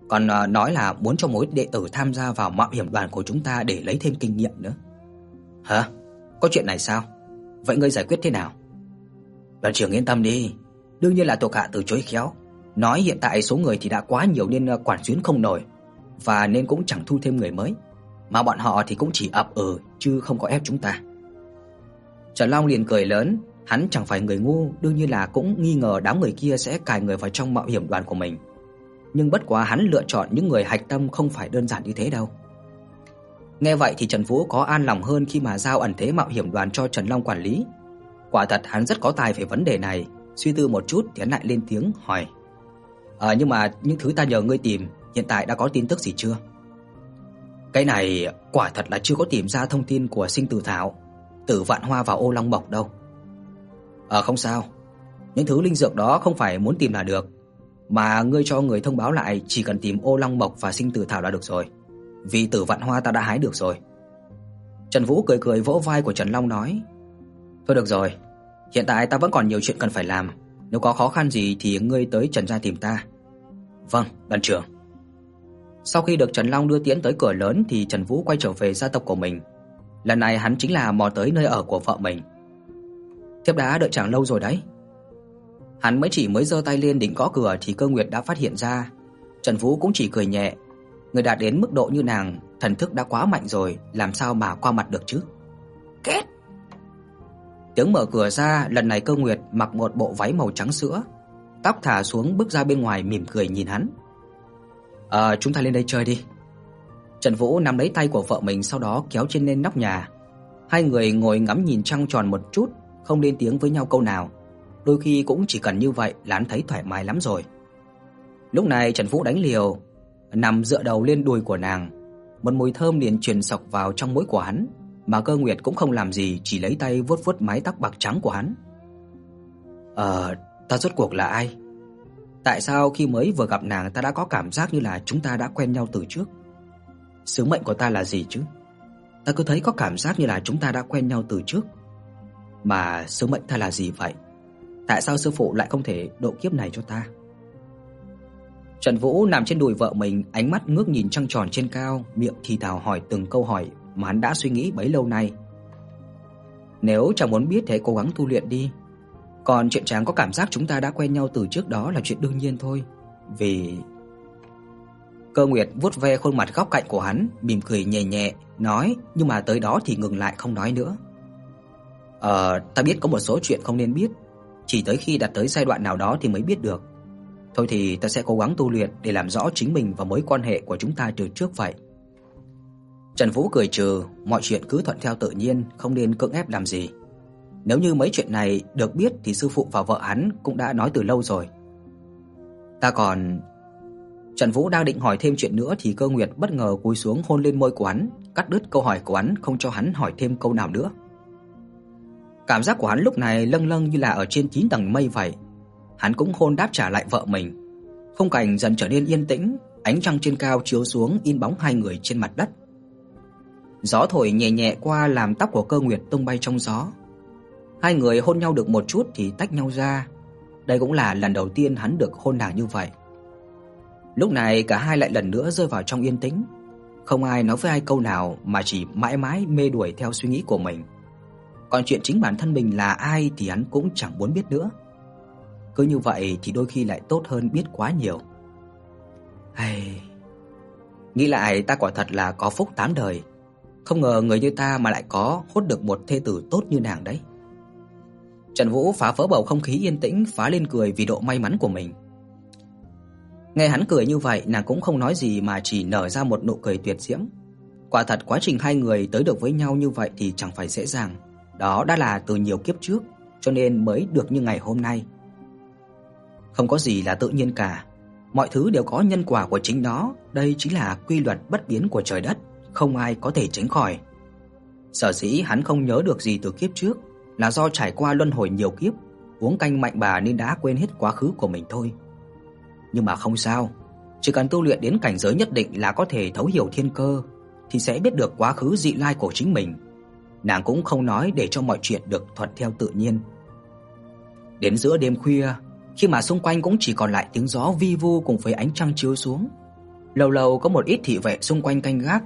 Còn ờ, nói là muốn cho mỗi đệ tử tham gia vào mạo hiểm đoàn của chúng ta để lấy thêm kinh nghiệm nữa." "Hả? Có chuyện này sao? Vậy ngươi giải quyết thế nào?" "Đoàn trưởng yên tâm đi, đương nhiên là thuộc hạ từ chối khéo, nói hiện tại số người thì đã quá nhiều nên ờ, quản xuyến không nổi và nên cũng chẳng thu thêm người mới, mà bọn họ thì cũng chỉ ập ừ chứ không có ép chúng ta." Trần Long liền cười lớn, hắn chẳng phải người ngu, đương nhiên là cũng nghi ngờ đám người kia sẽ cài người vào trong mạo hiểm đoàn của mình. Nhưng bất quá hắn lựa chọn những người hạch tâm không phải đơn giản như thế đâu. Nghe vậy thì Trần Vũ có an lòng hơn khi mà giao ẩn thế mạo hiểm đoàn cho Trần Long quản lý. Quả thật hắn rất có tài về vấn đề này, suy tư một chút thì hắn lại lên tiếng hỏi: "Ờ nhưng mà những thứ ta nhờ ngươi tìm, hiện tại đã có tin tức gì chưa?" Cái này quả thật là chưa có tìm ra thông tin của Sinh Tử Thảo, Tử Vạn Hoa và Ô Long Mộc đâu. Ờ không sao, những thứ linh dược đó không phải muốn tìm là được, mà ngươi cho người thông báo lại chỉ cần tìm Ô Long Mộc và Sinh Tử Thảo là được rồi. Vì Tử Vạn Hoa ta đã hái được rồi. Trần Vũ cười cười vỗ vai của Trần Long nói: "Thôi được rồi, hiện tại ta vẫn còn nhiều chuyện cần phải làm, nếu có khó khăn gì thì ngươi tới Trần gia tìm ta." "Vâng, đoàn trưởng." Sau khi được Trần Long đưa tiễn tới cửa lớn thì Trần Vũ quay trở về gia tộc của mình. Lần này hắn chính là mò tới nơi ở của vợ mình. Thiếp đã đợi chàng lâu rồi đấy. Hắn mới chỉ mới giơ tay lên định gõ cửa thì Cơ Nguyệt đã phát hiện ra. Trần Vũ cũng chỉ cười nhẹ, người đạt đến mức độ như nàng, thần thức đã quá mạnh rồi, làm sao mà qua mặt được chứ? Két. Tiếng mở cửa ra, lần này Cơ Nguyệt mặc một bộ váy màu trắng sữa, tóc thả xuống bước ra bên ngoài mỉm cười nhìn hắn. "Ờ, chúng ta lên đây chơi đi." Trần Vũ nắm lấy tay của vợ mình sau đó kéo trên lên nóc nhà. Hai người ngồi ngắm nhìn trăng tròn một chút, không lên tiếng với nhau câu nào. Đôi khi cũng chỉ cần như vậy là hắn thấy thoải mái lắm rồi. Lúc này Trần Vũ đánh liều, nằm dựa đầu lên đùi của nàng, một mùi thơm liền truyền sộc vào trong mũi của hắn, mà Cơ Nguyệt cũng không làm gì, chỉ lấy tay vuốt vuốt mái tóc bạc trắng của hắn. "Ờ, ta rốt cuộc là ai? Tại sao khi mới vừa gặp nàng ta đã có cảm giác như là chúng ta đã quen nhau từ trước?" Sứ mệnh của ta là gì chứ? Ta cứ thấy có cảm giác như là chúng ta đã quen nhau từ trước. Mà sứ mệnh ta là gì vậy? Tại sao sư phụ lại không thể độ kiếp này cho ta? Trần Vũ nằm trên đùi vợ mình, ánh mắt ngước nhìn trăng tròn trên cao, miệng thì thào hỏi từng câu hỏi mà hắn đã suy nghĩ bấy lâu nay. Nếu chàng muốn biết thì cố gắng tu luyện đi. Còn chuyện chàng có cảm giác chúng ta đã quen nhau từ trước đó là chuyện đương nhiên thôi, vì Cơ Nguyệt vuốt ve khuôn mặt góc cạnh của hắn, mỉm cười nhẹ nhẹ, nói, nhưng mà tới đó thì ngừng lại không nói nữa. "Ờ, ta biết có một số chuyện không nên biết, chỉ tới khi đạt tới giai đoạn nào đó thì mới biết được. Thôi thì ta sẽ cố gắng tu luyện để làm rõ chính mình và mối quan hệ của chúng ta từ trước vậy." Trần Vũ cười trừ, mọi chuyện cứ thuận theo tự nhiên, không nên cưỡng ép làm gì. Nếu như mấy chuyện này được biết thì sư phụ và vợ hắn cũng đã nói từ lâu rồi. Ta còn Trần Vũ đang định hỏi thêm chuyện nữa thì Cơ Nguyệt bất ngờ cúi xuống hôn lên môi của hắn, cắt đứt câu hỏi của hắn không cho hắn hỏi thêm câu nào nữa. Cảm giác của hắn lúc này lâng lâng như là ở trên 9 tầng mây vậy. Hắn cũng hôn đáp trả lại vợ mình. Khung cảnh dần trở nên yên tĩnh, ánh trăng trên cao chiếu xuống in bóng hai người trên mặt đất. Gió thổi nhẹ nhẹ qua làm tóc của Cơ Nguyệt tung bay trong gió. Hai người hôn nhau được một chút thì tách nhau ra. Đây cũng là lần đầu tiên hắn được hôn nàng như vậy. Lúc này cả hai lại lần nữa rơi vào trong yên tĩnh, không ai nói với ai câu nào mà chỉ mãi mãi mê đuổi theo suy nghĩ của mình. Còn chuyện chính bản thân mình là ai thì hắn cũng chẳng muốn biết nữa. Cứ như vậy thì đôi khi lại tốt hơn biết quá nhiều. Hay nghĩ lại ta quả thật là có phúc tám đời, không ngờ người như ta mà lại có hốt được một thê tử tốt như nàng đấy. Trần Vũ phá vỡ bầu không khí yên tĩnh, phá lên cười vì độ may mắn của mình. Nghe hắn cười như vậy, nàng cũng không nói gì mà chỉ nở ra một nụ cười tuyệt diễm. Quả thật quá trình hai người tới được với nhau như vậy thì chẳng phải dễ dàng, đó đã là từ nhiều kiếp trước, cho nên mới được như ngày hôm nay. Không có gì là tự nhiên cả, mọi thứ đều có nhân quả của chính nó, đây chính là quy luật bất biến của trời đất, không ai có thể tránh khỏi. Sở dĩ hắn không nhớ được gì từ kiếp trước là do trải qua luân hồi nhiều kiếp, uống canh mạnh bà nên đã quên hết quá khứ của mình thôi nhưng mà không sao, chỉ cần tu luyện đến cảnh giới nhất định là có thể thấu hiểu thiên cơ thì sẽ biết được quá khứ dị lai của chính mình. Nàng cũng không nói để cho mọi chuyện được thuận theo tự nhiên. Đến giữa đêm khuya, khi mà xung quanh cũng chỉ còn lại tiếng gió vi vu cùng với ánh trăng chiếu xuống, lâu lâu có một ít thị vệ xung quanh canh gác.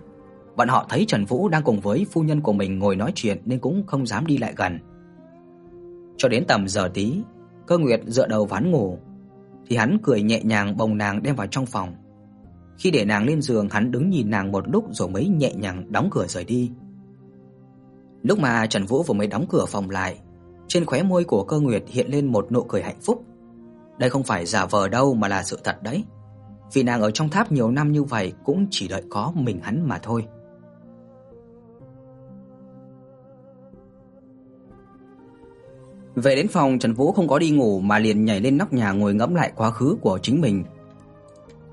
Bọn họ thấy Trần Vũ đang cùng với phu nhân của mình ngồi nói chuyện nên cũng không dám đi lại gần. Cho đến tầm giờ tí, Cơ Nguyệt dựa đầu ván ngủ, thì hắn cười nhẹ nhàng bồng nàng đem vào trong phòng. Khi để nàng lên giường, hắn đứng nhìn nàng một lúc rồi mới nhẹ nhàng đóng cửa rời đi. Lúc mà Trần Vũ vừa mới đóng cửa phòng lại, trên khóe môi của Cơ Nguyệt hiện lên một nụ cười hạnh phúc. Đây không phải giả vờ đâu mà là sự thật đấy. Vì nàng ở trong tháp nhiều năm như vậy cũng chỉ đợi có mình hắn mà thôi. Về đến phòng, Trần Vũ không có đi ngủ mà liền nhảy lên nóc nhà ngồi ngẫm lại quá khứ của chính mình.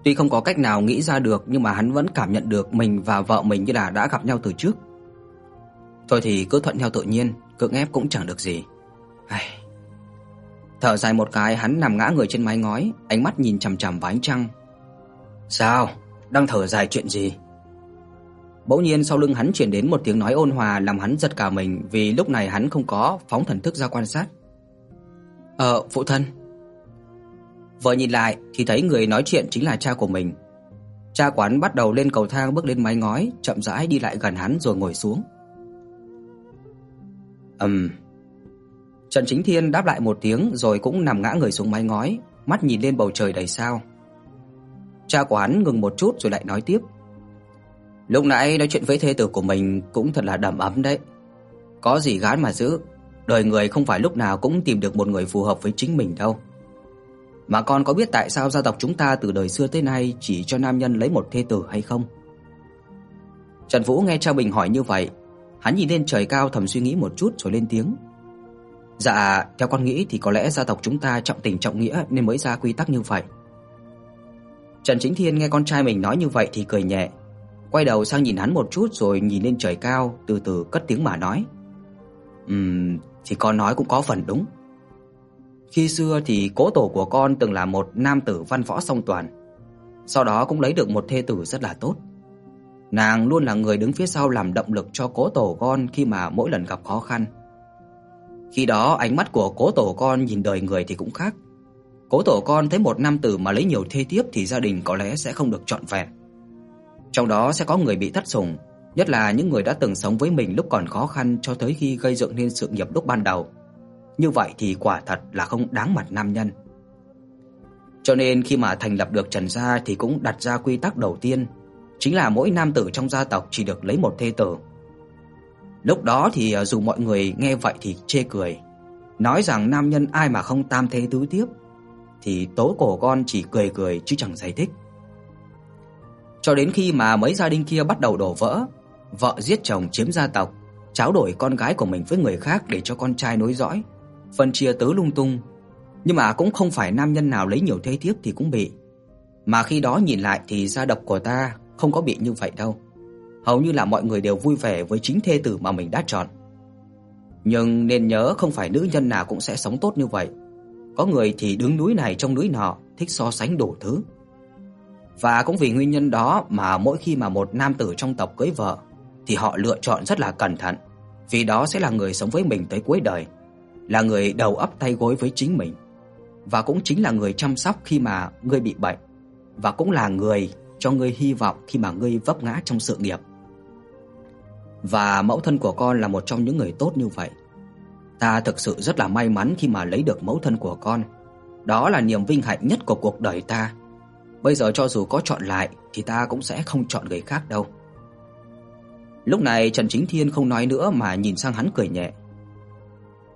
Tuy không có cách nào nghĩ ra được nhưng mà hắn vẫn cảm nhận được mình và vợ mình như là đã gặp nhau từ trước. Thôi thì cứ thuận theo tự nhiên, cưỡng ép cũng chẳng được gì. Ai. Thở dài một cái, hắn nằm ngã người trên mái ngói, ánh mắt nhìn chằm chằm vào ánh trăng. "Sao? Đang thở dài chuyện gì?" Bỗng nhiên sau lưng hắn truyền đến một tiếng nói ôn hòa làm hắn giật cả mình vì lúc này hắn không có phóng thần thức ra quan sát. "Ờ, phụ thân." Vừa nhìn lại thì thấy người nói chuyện chính là cha của mình. Cha quán bắt đầu lên cầu thang bước lên mái ngói, chậm rãi đi lại gần hắn rồi ngồi xuống. Ừm. Trần Chính Thiên đáp lại một tiếng rồi cũng nằm ngã người xuống mái ngói, mắt nhìn lên bầu trời đầy sao. Cha quán ngừng một chút rồi lại nói tiếp. Lúc nãy nói chuyện với thê tử của mình cũng thật là đầm ấm đấy. Có gì gán mà giữ, đời người không phải lúc nào cũng tìm được một người phù hợp với chính mình đâu. Mà con có biết tại sao gia tộc chúng ta từ đời xưa tới nay chỉ cho nam nhân lấy một thê tử hay không? Trần Vũ nghe cha Bình hỏi như vậy, hắn nhìn lên trời cao thầm suy nghĩ một chút rồi lên tiếng. Dạ, theo con nghĩ thì có lẽ gia tộc chúng ta trọng tình trọng nghĩa nên mới ra quy tắc như vậy. Trần Chính Thiên nghe con trai mình nói như vậy thì cười nhẹ, quay đầu sang nhìn hắn một chút rồi nhìn lên trời cao, từ từ cất tiếng mà nói. "Ừm, thì con nói cũng có phần đúng. Khi xưa thì cố tổ của con từng là một nam tử văn võ song toàn, sau đó cũng lấy được một thê tử rất là tốt. Nàng luôn là người đứng phía sau làm động lực cho cố tổ con khi mà mỗi lần gặp khó khăn. Khi đó ánh mắt của cố tổ con nhìn đời người thì cũng khác. Cố tổ con thấy một nam tử mà lấy nhiều thê thiếp thì gia đình có lẽ sẽ không được trọn vẹn. Trong đó sẽ có người bị thất sủng, nhất là những người đã từng sống với mình lúc còn khó khăn cho tới khi gây dựng nên sự nghiệp lúc ban đầu. Như vậy thì quả thật là không đáng mặt nam nhân. Cho nên khi mà thành lập được Trần gia thì cũng đặt ra quy tắc đầu tiên, chính là mỗi nam tử trong gia tộc chỉ được lấy một thê tử. Lúc đó thì à, dù mọi người nghe vậy thì chê cười, nói rằng nam nhân ai mà không tam thế tứ tiếp thì tố cổ con chỉ cười cười chứ chẳng giải thích. Cho đến khi mà mấy gia đình kia bắt đầu đổ vỡ, vợ giết chồng chiếm gia tộc, tráo đổi con gái của mình với người khác để cho con trai nối dõi, phân chia tứ lung tung. Nhưng mà cũng không phải nam nhân nào lấy nhiều thế thiếp thì cũng bị. Mà khi đó nhìn lại thì gia độc của ta không có bị như vậy đâu. Hầu như là mọi người đều vui vẻ với chính thê tử mà mình đã chọn. Nhưng nên nhớ không phải nữ nhân nào cũng sẽ sống tốt như vậy. Có người thì đứng núi này trong núi nọ, thích so sánh đủ thứ. Và cũng vì nguyên nhân đó mà mỗi khi mà một nam tử trong tộc cưới vợ thì họ lựa chọn rất là cẩn thận, vì đó sẽ là người sống với mình tới cuối đời, là người đầu ấp tay gối với chính mình và cũng chính là người chăm sóc khi mà ngươi bị bệnh và cũng là người cho ngươi hy vọng khi mà ngươi vấp ngã trong sự nghiệp. Và mẫu thân của con là một trong những người tốt như vậy. Ta thực sự rất là may mắn khi mà lấy được mẫu thân của con. Đó là niềm vinh hạnh nhất của cuộc đời ta. Bây giờ cho dù có chọn lại thì ta cũng sẽ không chọn người khác đâu. Lúc này Trần Chính Thiên không nói nữa mà nhìn sang hắn cười nhẹ.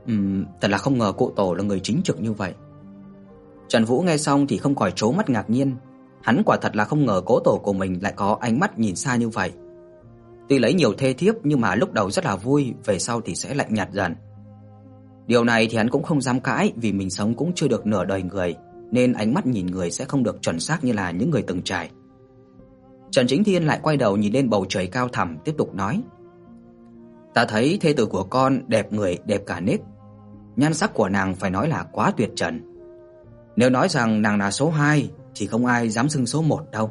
Ừm, thật là không ngờ cụ tổ là người chính trực như vậy. Trần Vũ nghe xong thì không khỏi trố mắt ngạc nhiên, hắn quả thật là không ngờ cố tổ của mình lại có ánh mắt nhìn xa như vậy. Tuy lấy nhiều thê thiếp nhưng mà lúc đầu rất là vui, về sau thì sẽ lạnh nhạt dần. Điều này thì hắn cũng không dám cãi vì mình sống cũng chưa được nửa đời người, nên ánh mắt nhìn người sẽ không được chuẩn xác như là những người từng trải. Trần Chính Thiên lại quay đầu nhìn lên bầu trời cao thẳm tiếp tục nói: "Ta thấy thê tử của con đẹp người, đẹp cả nết. Nhan sắc của nàng phải nói là quá tuyệt trần. Nếu nói rằng nàng là số 2 thì không ai dám xưng số 1 đâu.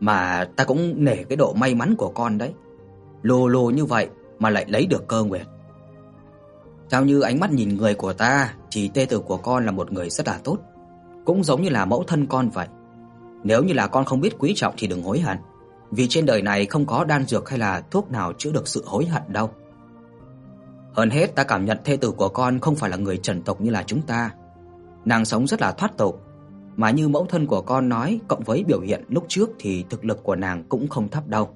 Mà ta cũng nể cái độ may mắn của con đấy. Lô lô như vậy mà lại lấy được cơ nguyệt. Theo như ánh mắt nhìn người của ta thì tê tử của con là một người rất là tốt, cũng giống như là mẫu thân con vậy. Nếu như là con không biết quý trọng thì đừng hối hận, vì trên đời này không có đan dược hay là thuốc nào chữa được sự hối hận đâu. Hơn hết ta cảm nhận thê tử của con không phải là người trần tộc như là chúng ta. Nàng sống rất là thoát tục, mà như mẫu thân của con nói, cộng với biểu hiện lúc trước thì thực lực của nàng cũng không thấp đâu.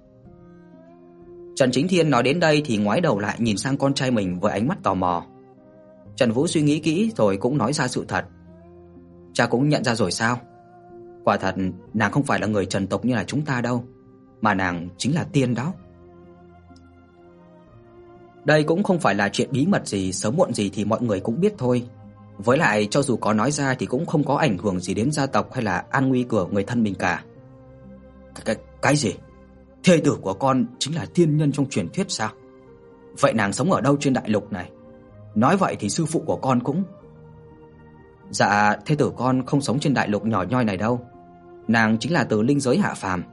Trần Chính Thiên nói đến đây thì ngoái đầu lại nhìn sang con trai mình với ánh mắt tò mò. Trần Vũ suy nghĩ kỹ rồi cũng nói ra sự thật. Cha cũng nhận ra rồi sao? Quả thật nàng không phải là người trần tộc như là chúng ta đâu, mà nàng chính là tiên đó. Đây cũng không phải là chuyện bí mật gì, sớm muộn gì thì mọi người cũng biết thôi. Với lại cho dù có nói ra thì cũng không có ảnh hưởng gì đến gia tộc hay là an nguy của người thân mình cả. Cái cái gì? Thê tử của con chính là tiên nhân trong truyền thuyết sao? Vậy nàng sống ở đâu trên đại lục này? Nói vậy thì sư phụ của con cũng Dạ, thê tử con không sống trên đại lục nhỏ nhoi này đâu. Nàng chính là từ linh giới hạ phàm.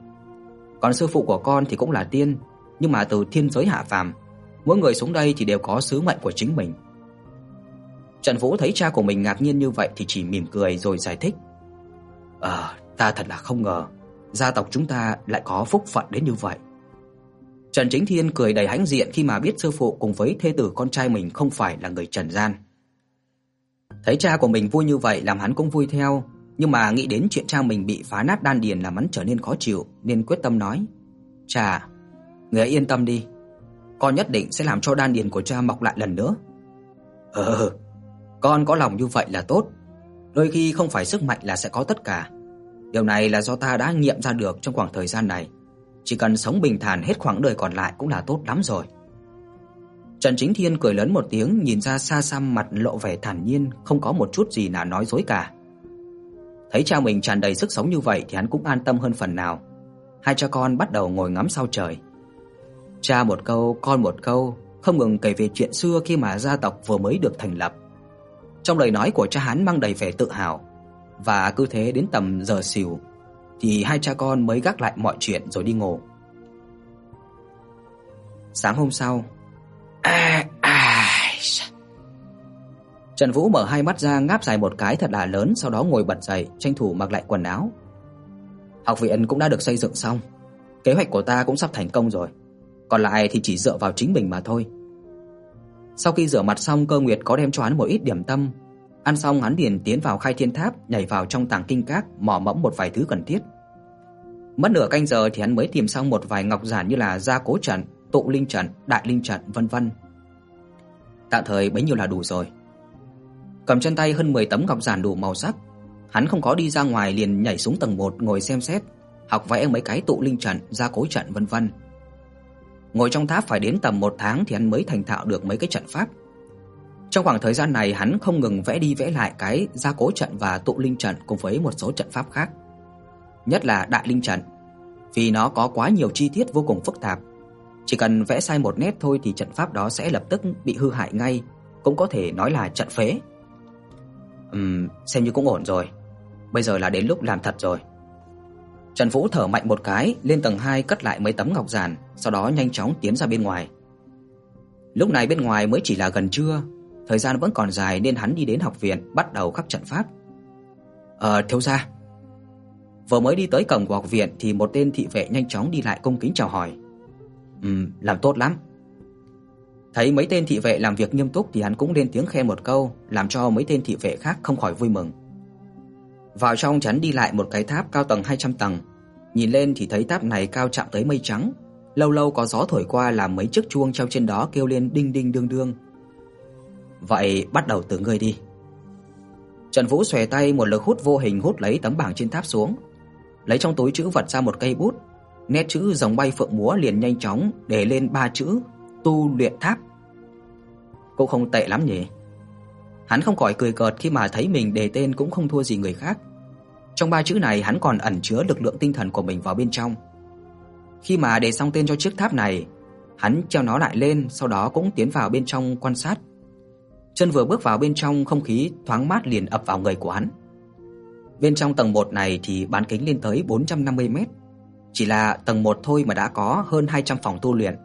Còn sư phụ của con thì cũng là tiên, nhưng mà từ thiên giới hạ phàm. Mỗi người xuống đây thì đều có sứ mệnh của chính mình. Trần Vũ thấy cha của mình ngạc nhiên như vậy thì chỉ mỉm cười rồi giải thích. "À, ta thật là không ngờ, gia tộc chúng ta lại có phúc phận đến như vậy." Trần Chính Thiên cười đầy hãnh diện khi mà biết sư phụ cùng với thê tử con trai mình không phải là người trần gian. Thấy cha của mình vui như vậy làm hắn cũng vui theo, nhưng mà nghĩ đến chuyện cha mình bị phá nát đan điền làm hắn trở nên khó chịu nên quyết tâm nói: "Cha, người yên tâm đi, con nhất định sẽ làm cho đan điền của cha mọc lại lần nữa." "Ờ, con có lòng như vậy là tốt. Đôi khi không phải sức mạnh là sẽ có tất cả. Điều này là do ta đã nghiệm ra được trong khoảng thời gian này. Chỉ cần sống bình thản hết khoảng đời còn lại cũng là tốt lắm rồi. Trần Chính Thiên cười lớn một tiếng, nhìn ra xa xăm mặt lộ vẻ thản nhiên, không có một chút gì là nói dối cả. Thấy cha mình tràn đầy sức sống như vậy thì hắn cũng an tâm hơn phần nào. Hai cha con bắt đầu ngồi ngắm sao trời. Cha một câu, con một câu, không ngừng kể về chuyện xưa khi mà gia tộc vừa mới được thành lập. Trong lời nói của cha hắn mang đầy vẻ tự hào, và cứ thế đến tầm giờ xỉu thì hai cha con mới gác lại mọi chuyện rồi đi ngủ. Sáng hôm sau, à, à, Trần Vũ mở hai mắt ra ngáp dài một cái thật là lớn, sau đó ngồi bật dậy, tranh thủ mặc lại quần áo. Học viện cũng đã được xây dựng xong, kế hoạch của ta cũng sắp thành công rồi, còn lại thì chỉ dựa vào chính mình mà thôi. Sau khi rửa mặt xong, Cơ Nguyệt có đem cho hắn một ít điểm tâm. Ăn xong hắn liền tiến vào Khai Thiên Tháp, nhảy vào trong tàng kinh các, mò mẫm một vài thứ cần thiết. Mất nửa canh giờ thì hắn mới tìm xong một vài ngọc giản như là gia cố trận, tụ linh trận, đại linh trận vân vân. Tạm thời bấy nhiêu là đủ rồi. Cầm trên tay hơn 10 tấm ngọc giản đủ màu sắc, hắn không có đi ra ngoài liền nhảy xuống tầng 1 ngồi xem xét, học vẽ mấy cái tụ linh trận, gia cố trận vân vân. Ngồi trong tháp phải đến tầm 1 tháng thì hắn mới thành thạo được mấy cái trận pháp. Trong khoảng thời gian này hắn không ngừng vẽ đi vẽ lại cái gia cố trận và tụ linh trận cùng với một số trận pháp khác. Nhất là đại linh trận, vì nó có quá nhiều chi tiết vô cùng phức tạp. Chỉ cần vẽ sai một nét thôi thì trận pháp đó sẽ lập tức bị hư hại ngay, cũng có thể nói là trận phế. Ừm, xem như cũng ổn rồi. Bây giờ là đến lúc làm thật rồi. Trần Vũ thở mạnh một cái, lên tầng 2 cất lại mấy tấm ngọc giản, sau đó nhanh chóng tiến ra bên ngoài. Lúc này bên ngoài mới chỉ là gần trưa, thời gian vẫn còn dài nên hắn đi đến học viện bắt đầu khắc trận pháp. "Ờ, thiếu gia." Vừa mới đi tới cổng của học viện thì một tên thị vệ nhanh chóng đi lại cung kính chào hỏi. "Ừm, làm tốt lắm." Thấy mấy tên thị vệ làm việc nghiêm túc thì hắn cũng lên tiếng khen một câu, làm cho mấy tên thị vệ khác không khỏi vui mừng. Vào trong chắn đi lại một cái tháp cao tầng 200 tầng, nhìn lên thì thấy tháp này cao chạm tới mây trắng, lâu lâu có gió thổi qua làm mấy chiếc chuông treo trên đó kêu lên đinh đinh đương đương. Vậy bắt đầu từ ngươi đi. Trần Vũ xòe tay một lực hút vô hình hút lấy tấm bảng trên tháp xuống, lấy trong túi trữ vật ra một cây bút, nét chữ rồng bay phượng múa liền nhanh chóng để lên ba chữ tu luyện tháp. Cũng không tệ lắm nhỉ. Hắn không khỏi cười cợt khi mà thấy mình đề tên cũng không thua gì người khác. Trong ba chữ này hắn còn ẩn chứa lực lượng tinh thần của mình vào bên trong. Khi mà đề xong tên cho chiếc tháp này, hắn treo nó lại lên, sau đó cũng tiến vào bên trong quan sát. Chân vừa bước vào bên trong, không khí thoáng mát liền ập vào người của hắn. Bên trong tầng 1 này thì bán kính lên tới 450 mét. Chỉ là tầng 1 thôi mà đã có hơn 200 phòng tu luyện.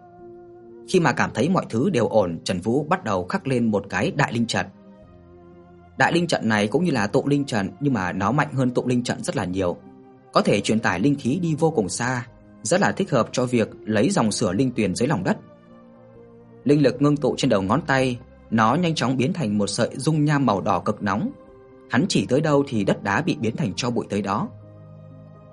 Khi mà cảm thấy mọi thứ đều ổn, Trần Vũ bắt đầu khắc lên một cái đại linh trận. Đại linh trận này cũng như là tụ linh trận nhưng mà nó mạnh hơn tụ linh trận rất là nhiều. Có thể truyền tải linh khí đi vô cùng xa, rất là thích hợp cho việc lấy dòng sửa linh tuyền dưới lòng đất. Linh lực ngưng tụ trên đầu ngón tay, nó nhanh chóng biến thành một sợi dung nham màu đỏ cực nóng. Hắn chỉ tới đâu thì đất đá bị biến thành tro bụi tới đó.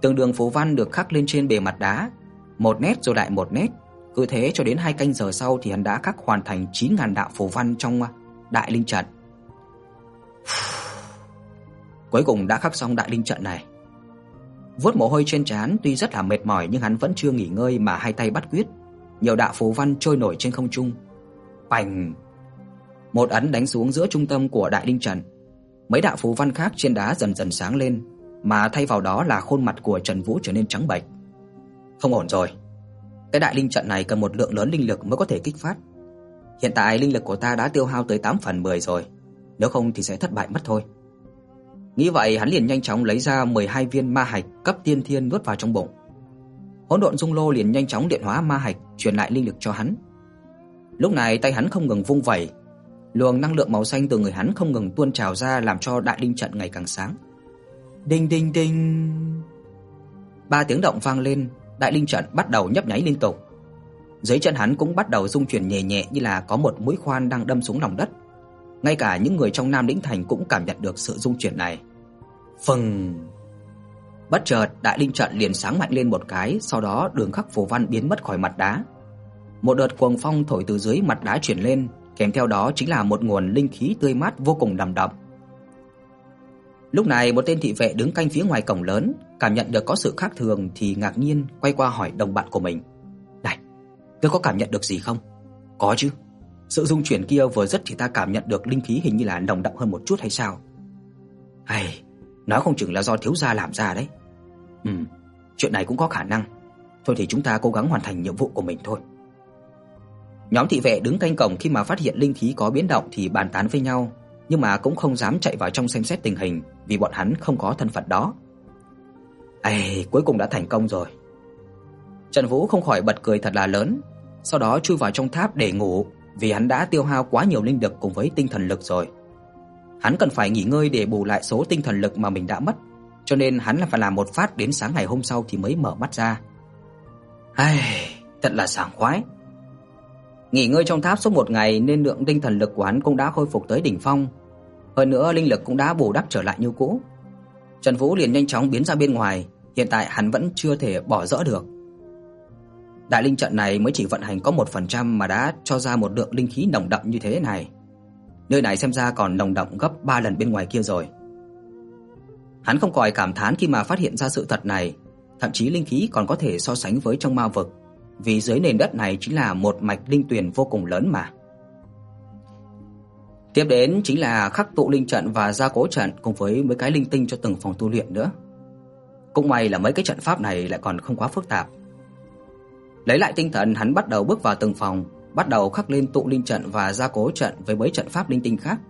Từng đường phù văn được khắc lên trên bề mặt đá, một nét rồi lại một nét, cứ thế cho đến 2 canh giờ sau thì hắn đã khắc hoàn thành 9000 đạo phù văn trong à, đại linh trận. Cuối cùng đã khắc xong đại linh trận này. Vút mồ hôi trên trán, tuy rất là mệt mỏi nhưng hắn vẫn chưa nghỉ ngơi mà hai tay bắt quyết, nhiều đạo phù văn trôi nổi trên không trung. Bành! Một ấn đánh xuống giữa trung tâm của đại linh trận. Mấy đạo phù văn khác trên đá dần dần sáng lên, mà thay vào đó là khuôn mặt của Trần Vũ trở nên trắng bệch. Không ổn rồi. Cái đại linh trận này cần một lượng lớn linh lực mới có thể kích phát. Hiện tại linh lực của ta đã tiêu hao tới 8 phần 10 rồi, nếu không thì sẽ thất bại mất thôi. Nghĩ vậy, hắn liền nhanh chóng lấy ra 12 viên ma hạch cấp tiên thiên nuốt vào trong bụng. Hỗn độn dung lô liền nhanh chóng điện hóa ma hạch, truyền lại linh lực cho hắn. Lúc này tay hắn không ngừng vung vẩy, luồng năng lượng màu xanh từ người hắn không ngừng tuôn trào ra làm cho đại linh trận ngày càng sáng. Đinh đinh đinh. Ba tiếng động vang lên, đại linh trận bắt đầu nhấp nháy liên tục. Dưới chân hắn cũng bắt đầu rung chuyển nhẹ nhẹ như là có một mũi khoan đang đâm xuống lòng đất. Ngay cả những người trong Nam Lĩnh Thành cũng cảm nhận được sự rung chuyển này. Phừng. Bất chợt, đại linh trận liền sáng mạnh lên một cái, sau đó đường khắc phù văn biến mất khỏi mặt đá. Một đợt cuồng phong thổi từ dưới mặt đá chuyển lên, kèm theo đó chính là một nguồn linh khí tươi mát vô cùng đậm đậm. Lúc này một tên thị vệ đứng canh phía ngoài cổng lớn, cảm nhận được có sự khác thường thì ngạc nhiên quay qua hỏi đồng bạn của mình. "Này, ngươi có cảm nhận được gì không?" "Có chứ. Sự rung chuyển kia vừa rất thì ta cảm nhận được linh khí hình như là nồng đậm hơn một chút hay sao?" "Hay, nói không chừng là do thiếu gia làm ra đấy." "Ừm, chuyện này cũng có khả năng. Thôi thì chúng ta cố gắng hoàn thành nhiệm vụ của mình thôi." Nhóm thị vệ đứng canh cổng khi mà phát hiện linh khí có biến động thì bàn tán với nhau, nhưng mà cũng không dám chạy vào trong xem xét tình hình vì bọn hắn không có thân phận đó. Ai, cuối cùng đã thành công rồi. Trần Vũ không khỏi bật cười thật là lớn, sau đó chui vào trong tháp để ngủ, vì hắn đã tiêu hao quá nhiều linh lực cùng với tinh thần lực rồi. Hắn cần phải nghỉ ngơi để bù lại số tinh thần lực mà mình đã mất, cho nên hắn là phải làm một phát đến sáng ngày hôm sau thì mới mở mắt ra. Ai, thật là sảng khoái. Nghỉ ngơi trong tháp suốt một ngày nên lượng tinh thần lực của hắn cũng đã khôi phục tới đỉnh phong. Hơn nữa linh lực cũng đã bù đắp trở lại như cũ. Trần Vũ liền nhanh chóng biến ra bên ngoài, hiện tại hắn vẫn chưa thể bỏ dỡ được. Đại linh trận này mới chỉ vận hành có 1% mà đã cho ra một lượng linh khí nồng đậm như thế này. Nơi này xem ra còn nồng đậm gấp 3 lần bên ngoài kia rồi. Hắn không khỏi cảm thán khi mà phát hiện ra sự thật này, thậm chí linh khí còn có thể so sánh với trong ma vực, vì dưới nền đất này chính là một mạch linh tuyền vô cùng lớn mà. Tiếp đến chính là khắc tụ linh trận và gia cố trận cùng với mấy cái linh tinh cho từng phòng tu luyện nữa. Cũng may là mấy cái trận pháp này lại còn không quá phức tạp. Lấy lại tinh thần, hắn bắt đầu bước vào từng phòng, bắt đầu khắc lên tụ linh trận và gia cố trận với mấy trận pháp linh tinh khác.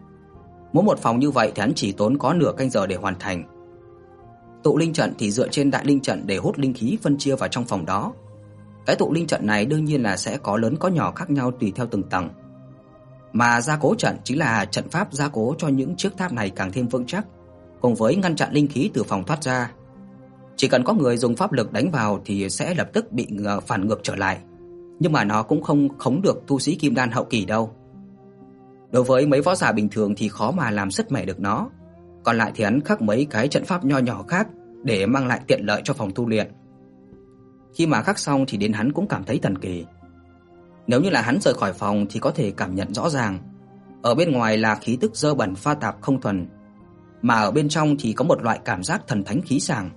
Mỗi một phòng như vậy thì hắn chỉ tốn có nửa canh giờ để hoàn thành. Tụ linh trận thì dựa trên đại linh trận để hút linh khí phân chia vào trong phòng đó. Cái tụ linh trận này đương nhiên là sẽ có lớn có nhỏ khác nhau tùy theo từng tầng. Mà gia cố trận chính là trận pháp gia cố cho những chiếc tháp này càng thêm vững chắc, cùng với ngăn chặn linh khí từ phòng thoát ra. Chỉ cần có người dùng pháp lực đánh vào thì sẽ lập tức bị ờ, phản ngược trở lại, nhưng mà nó cũng không khống được tu sĩ kim đan hậu kỳ đâu. Đối với mấy võ giả bình thường thì khó mà làm sứt mẻ được nó, còn lại thì hắn khắc mấy cái trận pháp nho nhỏ khác để mang lại tiện lợi cho phòng tu luyện. Khi mà khắc xong thì đến hắn cũng cảm thấy thần kỳ. Nếu như là hắn rời khỏi phòng thì có thể cảm nhận rõ ràng, ở bên ngoài là khí tức dơ bẩn pha tạp không thuần, mà ở bên trong thì có một loại cảm giác thần thánh khí sảng.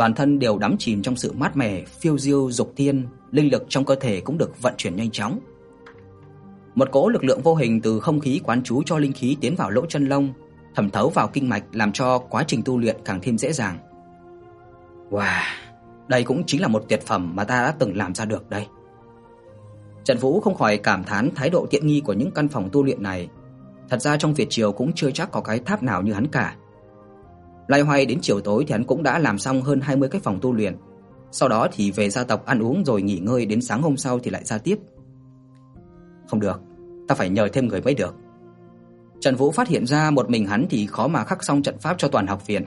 Toàn thân đều đắm chìm trong sự mát mẻ, phiêu diêu dục thiên, linh lực trong cơ thể cũng được vận chuyển nhanh chóng. Một cỗ lực lượng vô hình từ không khí quán trú cho linh khí tiến vào lỗ chân lông, thẩm thấu vào kinh mạch làm cho quá trình tu luyện càng thêm dễ dàng. Wow, đây cũng chính là một tuyệt phẩm mà ta đã từng làm ra được đây. Trần Vũ không khỏi cảm thán thái độ tiện nghi của những căn phòng tu luyện này. Thật ra trong Việt triều cũng chưa chắc có cái tháp nào như hắn cả. Lai hoay đến chiều tối thì hắn cũng đã làm xong hơn 20 cái phòng tu luyện. Sau đó thì về gia tộc ăn uống rồi nghỉ ngơi đến sáng hôm sau thì lại ra tiếp. Không được, ta phải nhờ thêm người mới được. Trần Vũ phát hiện ra một mình hắn thì khó mà khắc xong trận pháp cho toàn học viện,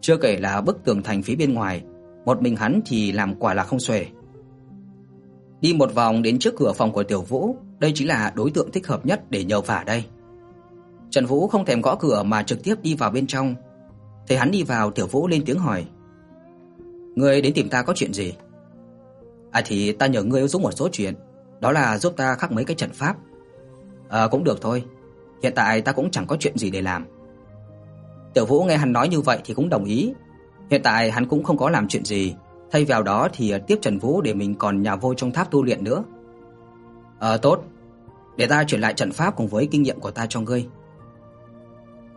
chưa kể là bức tường thành phía bên ngoài, một mình hắn thì làm quả là không xuể. Đi một vòng đến trước cửa phòng của Tiểu Vũ, đây chính là đối tượng thích hợp nhất để nhờ vả đây. Trần Vũ không thèm gõ cửa mà trực tiếp đi vào bên trong. Thấy hắn đi vào, Tiểu Vũ lên tiếng hỏi: "Ngươi đến tìm ta có chuyện gì?" "À thì ta nhờ ngươi giúp một số chuyện, đó là giúp ta khắc mấy cái trận pháp." "À cũng được thôi, hiện tại ta cũng chẳng có chuyện gì để làm." Tiểu Vũ nghe hắn nói như vậy thì cũng đồng ý. Hiện tại hắn cũng không có làm chuyện gì, thay vào đó thì ờ, tiếp Trần Vũ để mình còn nhà vô trong tháp tu luyện nữa. "Ờ tốt, để ta chuyển lại trận pháp cùng với kinh nghiệm của ta cho ngươi."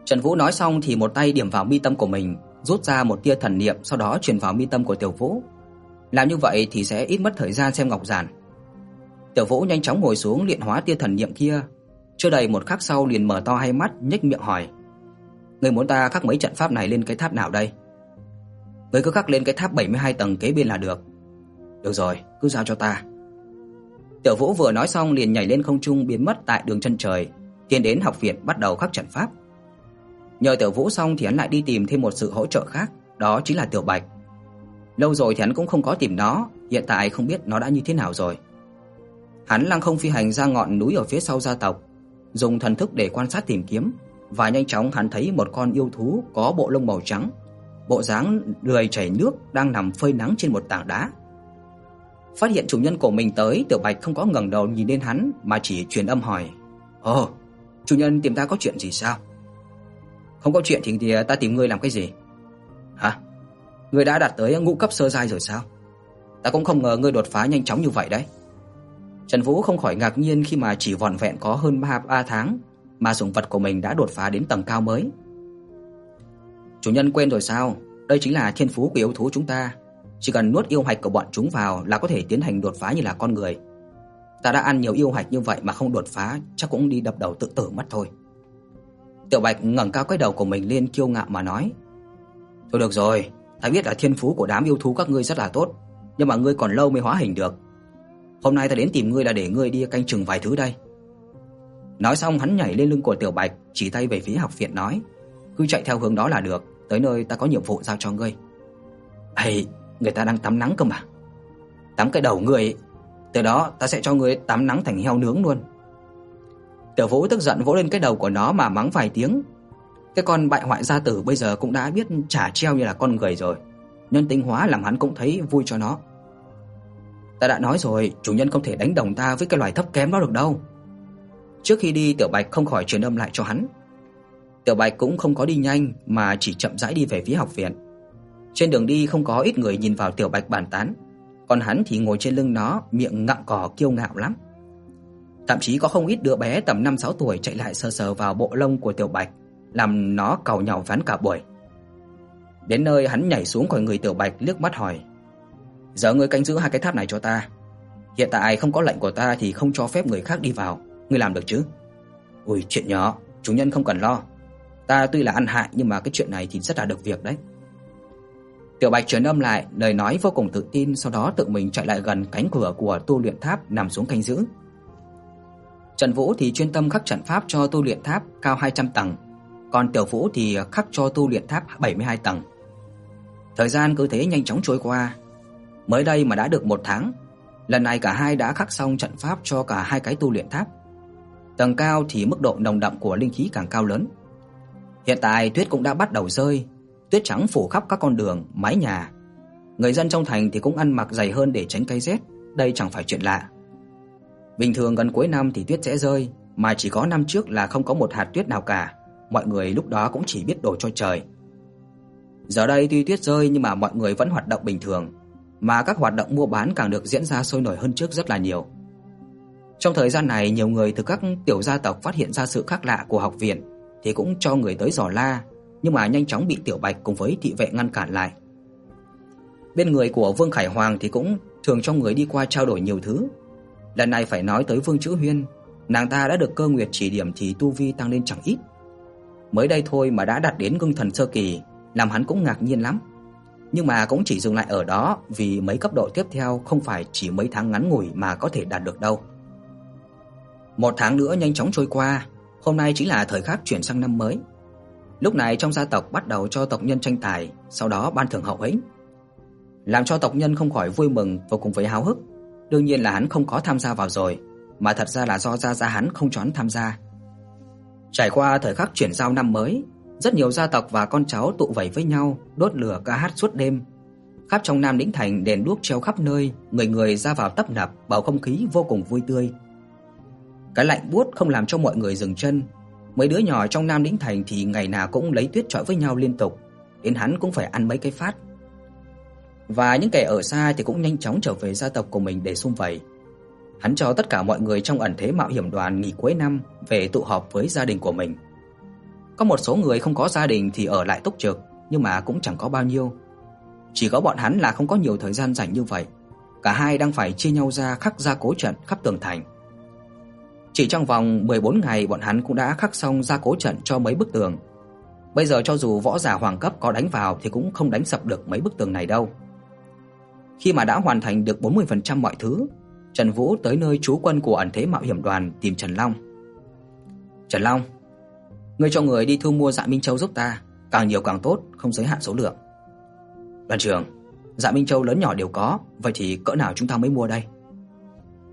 Trần Vũ nói xong thì một tay điểm vào mi tâm của mình, rút ra một tia thần niệm, sau đó truyền vào mi tâm của Tiểu Vũ. Làm như vậy thì sẽ ít mất thời gian xem ngọc giản. Tiểu Vũ nhanh chóng ngồi xuống luyện hóa tia thần niệm kia, chưa đầy một khắc sau liền mở to hai mắt, nhếch miệng hỏi: "Ngươi muốn ta khắc mấy trận pháp này lên cái tháp nào đây?" "Ngươi cứ khắc lên cái tháp 72 tầng kế bên là được." "Được rồi, cứ giao cho ta." Tiểu Vũ vừa nói xong liền nhảy lên không trung biến mất tại đường chân trời, tiến đến học viện bắt đầu khắc trận pháp. Nhờ Tiểu Vũ xong thì hắn lại đi tìm thêm một sự hỗ trợ khác, đó chính là Tiểu Bạch. Lâu rồi thì hắn cũng không có tìm nó, hiện tại không biết nó đã như thế nào rồi. Hắn lăng không phi hành ra ngọn núi ở phía sau gia tộc, dùng thần thức để quan sát tìm kiếm, và nhanh chóng hắn thấy một con yêu thú có bộ lông màu trắng, bộ dáng lười chảy nước đang nằm phơi nắng trên một tảng đá. Phát hiện chủ nhân của mình tới, Tiểu Bạch không có ngẩng đầu nhìn lên hắn mà chỉ truyền âm hỏi: "Ồ, chủ nhân tìm ta có chuyện gì sao?" Không có chuyện thì, thì à, ta tìm ngươi làm cái gì? Hả? Ngươi đã đạt tới ngũ cấp sơ giai rồi sao? Ta cũng không ngờ ngươi đột phá nhanh chóng như vậy đấy. Trần Vũ không khỏi ngạc nhiên khi mà chỉ vỏn vẹn có hơn 3 tháng mà sủng vật của mình đã đột phá đến tầng cao mới. Chủ nhân quên rồi sao? Đây chính là thiên phú của yêu thú chúng ta, chỉ cần nuốt yêu hạch của bọn chúng vào là có thể tiến hành đột phá như là con người. Ta đã ăn nhiều yêu hạch như vậy mà không đột phá, chắc cũng đi đập đầu tự tử mất thôi. Tiểu Bạch ngẩng cao cái đầu của mình lên kiêu ngạo mà nói: "Thôi được rồi, ta biết là thiên phú của đám yêu thú các ngươi rất là tốt, nhưng mà ngươi còn lâu mới hóa hình được. Hôm nay ta đến tìm ngươi là để ngươi đi canh chừng vài thứ đây." Nói xong hắn nhảy lên lưng của Tiểu Bạch, chỉ tay về phía học viện nói: "Cứ chạy theo hướng đó là được, tới nơi ta có nhiệm vụ giao cho ngươi." "Ây, người ta đang tắm nắng cơ mà." "Tắm cái đầu ngươi, từ đó ta sẽ cho ngươi tắm nắng thành heo nướng luôn." Tiểu Vũ tức giận vỗ lên cái đầu của nó mà mắng vài tiếng. Cái con bại hoại gia tử bây giờ cũng đã biết trả treo như là con người rồi, nhân tính hóa làm hắn cũng thấy vui cho nó. Ta đã nói rồi, chủ nhân không thể đánh đồng ta với cái loài thấp kém đó được đâu. Trước khi đi, Tiểu Bạch không khỏi truyền âm lại cho hắn. Tiểu Bạch cũng không có đi nhanh mà chỉ chậm rãi đi về phía học viện. Trên đường đi không có ít người nhìn vào Tiểu Bạch bàn tán, còn hắn thì ngồi trên lưng nó, miệng ngậm cỏ kiêu ngạo lắm. Thậm chí có không ít đứa bé tầm 5-6 tuổi chạy lại sờ sờ vào bộ lông của Tiểu Bạch, làm nó càu nhàu ván cả buổi. Đến nơi hắn nhảy xuống khỏi người Tiểu Bạch liếc mắt hỏi: "Giờ ngươi canh giữ hai cái tháp này cho ta. Hiện tại không có lệnh của ta thì không cho phép người khác đi vào, ngươi làm được chứ?" "Ôi, chuyện nhỏ, chủ nhân không cần lo. Ta tuy là ăn hại nhưng mà cái chuyện này thì rất là được việc đấy." Tiểu Bạch truyền âm lại, lời nói vô cùng tự tin, sau đó tự mình chạy lại gần cánh cửa của tu luyện tháp nằm xuống canh giữ. Trần Vũ thì chuyên tâm khắc trận pháp cho tu luyện tháp cao 200 tầng, còn Tiểu Vũ thì khắc cho tu luyện tháp 72 tầng. Thời gian cứ thế nhanh chóng trôi qua. Mới đây mà đã được 1 tháng, lần này cả hai đã khắc xong trận pháp cho cả hai cái tu luyện tháp. Tầng cao thì mức độ nồng đậm của linh khí càng cao lớn. Hiện tại tuyết cũng đã bắt đầu rơi, tuyết trắng phủ khắp các con đường, mái nhà. Người dân trong thành thì cũng ăn mặc dày hơn để tránh cái rét, đây chẳng phải chuyện lạ. Bình thường gần cuối năm thì tuyết sẽ rơi, mà chỉ có năm trước là không có một hạt tuyết nào cả, mọi người lúc đó cũng chỉ biết đổ cho trời. Giờ đây tuy tuyết rơi nhưng mà mọi người vẫn hoạt động bình thường, mà các hoạt động mua bán càng được diễn ra sôi nổi hơn trước rất là nhiều. Trong thời gian này, nhiều người từ các tiểu gia tộc phát hiện ra sự khác lạ của học viện thì cũng cho người tới dò la, nhưng mà nhanh chóng bị Tiểu Bạch cùng với thị vệ ngăn cản lại. Bên người của Vương Khải Hoàng thì cũng thường cho người đi qua trao đổi nhiều thứ. Lần này phải nói tới Vương Chữ Huyên, nàng ta đã được Cơ Nguyệt chỉ điểm thì tu vi tăng lên chẳng ít. Mới đây thôi mà đã đạt đến ngưng thần sơ kỳ, làm hắn cũng ngạc nhiên lắm. Nhưng mà cũng chỉ dừng lại ở đó vì mấy cấp độ tiếp theo không phải chỉ mấy tháng ngắn ngủi mà có thể đạt được đâu. Một tháng nữa nhanh chóng trôi qua, hôm nay chính là thời khắc chuyển sang năm mới. Lúc này trong gia tộc bắt đầu cho tộc nhân tranh tài, sau đó ban thưởng hậu hĩnh. Làm cho tộc nhân không khỏi vui mừng và cùng với háo hức. Đương nhiên là hắn không có tham gia vào rồi, mà thật ra là do gia gia hắn không cho hắn tham gia. Trải qua thời khắc chuyển giao năm mới, rất nhiều gia tộc và con cháu tụ vây với nhau, đốt lửa ca hát suốt đêm. Khắp trong Nam Lĩnh thành đèn đuốc treo khắp nơi, người người ra vào tấp nập, bầu không khí vô cùng vui tươi. Cái lạnh buốt không làm cho mọi người dừng chân, Mấy đứa nhỏ trong Nam Lĩnh thành thì ngày nào cũng lấy tuyết chọi với nhau liên tục, đến hắn cũng phải ăn mấy cái phát. Và những kẻ ở xa thì cũng nhanh chóng trở về gia tộc của mình để sum vầy. Hắn cho tất cả mọi người trong ẩn thế mạo hiểm đoàn nghỉ cuối năm về tụ họp với gia đình của mình. Có một số người không có gia đình thì ở lại túc trực, nhưng mà cũng chẳng có bao nhiêu. Chỉ có bọn hắn là không có nhiều thời gian rảnh như vậy. Cả hai đang phải chia nhau ra khắc gia cố trận khắp tường thành. Chỉ trong vòng 14 ngày bọn hắn cũng đã khắc xong gia cố trận cho mấy bức tường. Bây giờ cho dù võ giả hoàng cấp có đánh vào thì cũng không đánh sập được mấy bức tường này đâu. Khi mà đã hoàn thành được 40% mọi thứ, Trần Vũ tới nơi trú quân của ẩn thế mạo hiểm đoàn tìm Trần Long. "Trần Long, ngươi cho người đi thu mua Dạ Minh Châu giúp ta, càng nhiều càng tốt, không giới hạn số lượng." "Đoàn trưởng, Dạ Minh Châu lớn nhỏ đều có, vậy thì cỡ nào chúng ta mới mua đây?"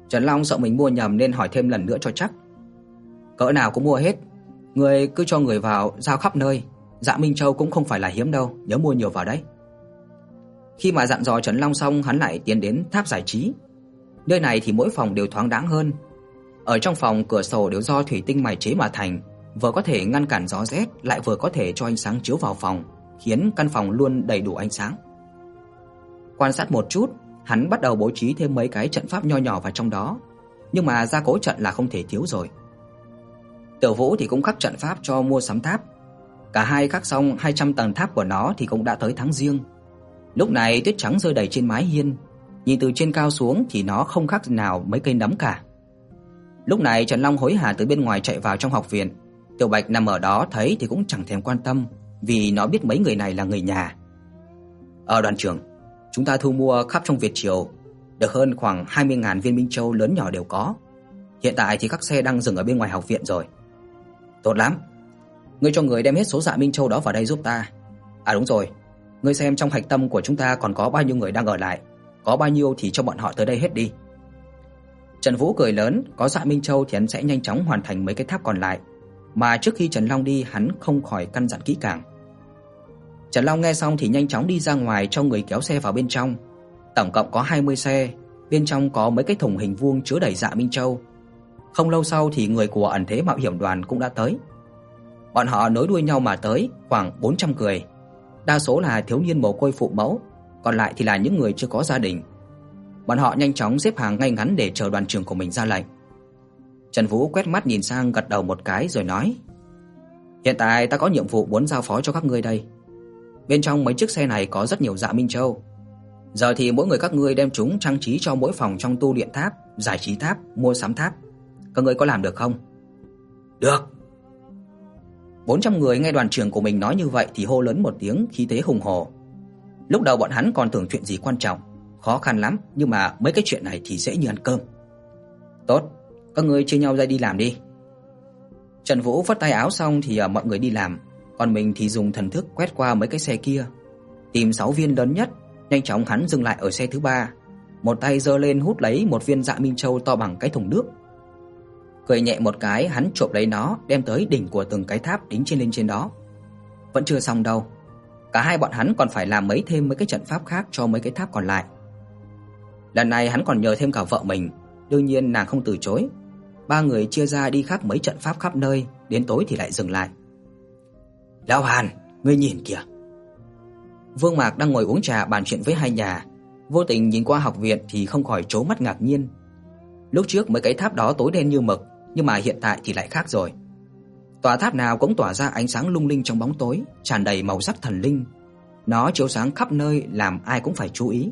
Trần Long sợ mình mua nhầm nên hỏi thêm lần nữa cho chắc. Cỡ nào cũng mua hết, người cứ cho người vào giao khắp nơi, Dạ Minh Châu cũng không phải là hiếm đâu, nhớ mua nhiều vào đấy. Khi mà dặn dò Trần Long xong, hắn lại tiến đến tháp giải trí. Nơi này thì mỗi phòng đều thoáng đãng hơn. Ở trong phòng cửa sổ đều do thủy tinh mài chế mà thành, vừa có thể ngăn cản gió rét lại vừa có thể cho ánh sáng chiếu vào phòng, khiến căn phòng luôn đầy đủ ánh sáng. Quan sát một chút, hắn bắt đầu bố trí thêm mấy cái trận pháp nho nhỏ vào trong đó, nhưng mà gia cố trận là không thể thiếu rồi. Tiểu Vũ thì cũng khắc trận pháp cho mua sắm tháp. Cả hai khắc xong 200 tầng tháp của nó thì cũng đã tới tháng riêng. Lúc này tuyết trắng rơi đầy trên mái hiên, nhìn từ trên cao xuống thì nó không khác nào mấy cây nấm cả. Lúc này Trần Long hối hả từ bên ngoài chạy vào trong học viện. Tiểu Bạch nằm ở đó thấy thì cũng chẳng thèm quan tâm, vì nó biết mấy người này là người nhà. Ở đoàn trưởng, Chúng ta thu mua khắp trong Việt triều, được hơn khoảng 20.000 viên minh châu lớn nhỏ đều có. Hiện tại thì các xe đang dừng ở bên ngoài học viện rồi. Tốt lắm. Ngươi cho người đem hết số dạ minh châu đó vào đây giúp ta. À đúng rồi, ngươi xem trong hạch tâm của chúng ta còn có bao nhiêu người đang ở lại, có bao nhiêu thì cho bọn họ tới đây hết đi. Trần Vũ cười lớn, có dạ minh châu thì hắn sẽ nhanh chóng hoàn thành mấy cái tháp còn lại, mà trước khi Trần Long đi, hắn không khỏi căn dặn kỹ càng. Trần Long nghe xong thì nhanh chóng đi ra ngoài cho người kéo xe vào bên trong. Tổng cộng có 20 xe, bên trong có mấy cái thùng hình vuông chứa đầy dạ minh châu. Không lâu sau thì người của ẩn thế mạo hiểm đoàn cũng đã tới. Bọn họ nối đuôi nhau mà tới, khoảng 400 người. Đa số là thiếu niên mồ côi phụ mẫu, còn lại thì là những người chưa có gia đình. Bọn họ nhanh chóng xếp hàng ngay ngắn để chờ đoàn trưởng của mình ra lệnh. Trần Vũ quét mắt nhìn sang gật đầu một cái rồi nói: "Hiện tại ta có nhiệm vụ muốn giao phó cho các ngươi đây. Bên trong mấy chiếc xe này có rất nhiều dạ minh châu. Giờ thì mỗi người các ngươi đem chúng trang trí cho mỗi phòng trong tu luyện tháp, giải trí tháp, mua sắm tháp. Các ngươi có làm được không?" "Được." 400 người nghe đoàn trưởng của mình nói như vậy thì hô lớn một tiếng khí thế hùng hổ. Lúc đầu bọn hắn còn tưởng chuyện gì quan trọng, khó khăn lắm, nhưng mà mấy cái chuyện này thì dễ như ăn cơm. Tốt, các ngươi chia nhau ra đi làm đi. Trần Vũ phất tay áo xong thì à, mọi người đi làm, còn mình thì dùng thần thức quét qua mấy cái xe kia, tìm 6 viên lớn nhất, nhanh chóng hắn dừng lại ở xe thứ ba, một tay giơ lên hút lấy một viên Dạ Minh Châu to bằng cái thùng nước. Cười nhẹ một cái, hắn chộp lấy nó, đem tới đỉnh của từng cái tháp đính trên lên trên đó. Vẫn chưa xong đâu. Cả hai bọn hắn còn phải làm mấy thêm mấy cái trận pháp khác cho mấy cái tháp còn lại. Lần này hắn còn nhờ thêm cả vợ mình, đương nhiên nàng không từ chối. Ba người chia ra đi khắp mấy trận pháp khắp nơi, đến tối thì lại dừng lại. "Lão Hàn, ngươi nhìn kìa." Vương Mạc đang ngồi uống trà bàn chuyện với hai nhà, vô tình nhìn qua học viện thì không khỏi trố mắt ngạc nhiên. Lúc trước mấy cái tháp đó tối đen như mực, nhưng mà hiện tại thì lại khác rồi. Tòa tháp nào cũng tỏa ra ánh sáng lung linh trong bóng tối, tràn đầy màu sắc thần linh. Nó chiếu sáng khắp nơi làm ai cũng phải chú ý.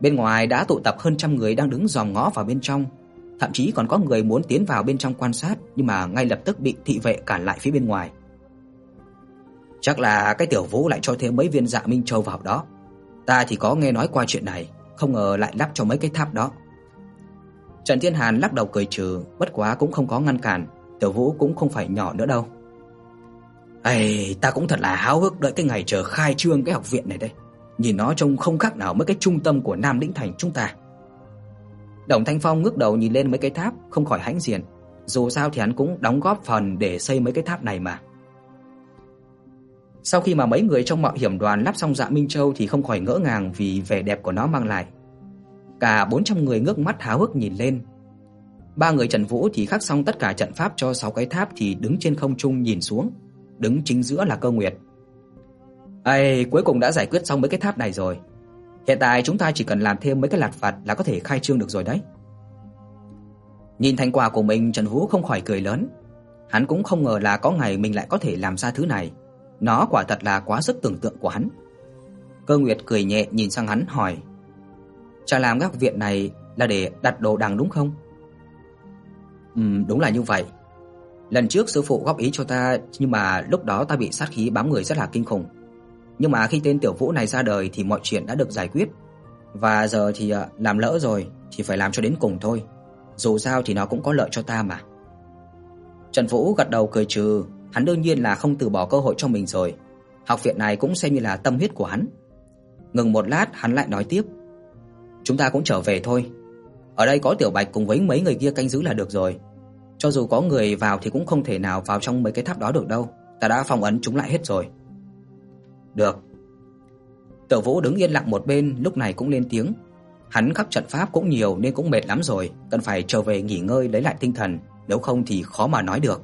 Bên ngoài đã tụ tập hơn trăm người đang đứng dòm ngó vào bên trong, thậm chí còn có người muốn tiến vào bên trong quan sát nhưng mà ngay lập tức bị thị vệ cản lại phía bên ngoài. Chắc là cái tiểu Vũ lại cho thêm mấy viên Dạ Minh Châu vào đó. Ta thì có nghe nói qua chuyện này, không ngờ lại lắp cho mấy cái tháp đó. Trần Thiên Hàn lắc đầu cười trừ, bất quá cũng không có ngăn cản, Tiểu Vũ cũng không phải nhỏ nữa đâu. Ây, ta cũng thật là háo hức đợi cái ngày chờ khai trương cái học viện này đây. Nhìn nó trông không khác nào mấy cái trung tâm của Nam Lĩnh thành chúng ta. Đồng Thanh Phong ngước đầu nhìn lên mấy cái tháp, không khỏi hãnh diện, dù sao thì hắn cũng đóng góp phần để xây mấy cái tháp này mà. Sau khi mà mấy người trong mạo hiểm đoàn lắp xong Dạ Minh Châu thì không khỏi ngỡ ngàng vì vẻ đẹp của nó mang lại. Cả 400 người ngước mắt háo hức nhìn lên. Ba người Trần Vũ thì khắc xong tất cả trận pháp cho 6 cái tháp thì đứng trên không trung nhìn xuống, đứng chính giữa là Cơ Nguyệt. Ai, cuối cùng đã giải quyết xong mấy cái tháp này rồi. Hiện tại chúng ta chỉ cần làm thêm mấy cái lạt vặt là có thể khai trương được rồi đấy. Nhìn thành quả của mình, Trần Vũ không khỏi cười lớn. Hắn cũng không ngờ là có ngày mình lại có thể làm ra thứ này. Nó quả thật là quá sức tưởng tượng của hắn. Cơ Nguyệt cười nhẹ nhìn sang hắn hỏi: "Cha làm các viện này là để đặt đồ đằng đúng không?" "Ừm, đúng là như vậy. Lần trước sư phụ góp ý cho ta, nhưng mà lúc đó ta bị sát khí bám người rất là kinh khủng. Nhưng mà khi tên Tiểu Vũ này ra đời thì mọi chuyện đã được giải quyết. Và giờ thì à, làm lỡ rồi thì phải làm cho đến cùng thôi. Dù sao thì nó cũng có lợi cho ta mà." Trần Vũ gật đầu cười trừ, hắn đương nhiên là không từ bỏ cơ hội cho mình rồi. Học viện này cũng xem như là tâm huyết của hắn. Ngừng một lát, hắn lại nói tiếp: "Chúng ta cũng trở về thôi. Ở đây có Tiểu Bạch cùng với mấy người kia canh giữ là được rồi. Cho dù có người vào thì cũng không thể nào vào trong mấy cái tháp đó được đâu, ta đã phong ấn chúng lại hết rồi." "Được." Tiểu Vũ đứng yên lặng một bên, lúc này cũng lên tiếng. Hắn khắc trận pháp cũng nhiều nên cũng mệt lắm rồi, cần phải trở về nghỉ ngơi lấy lại tinh thần, nếu không thì khó mà nói được.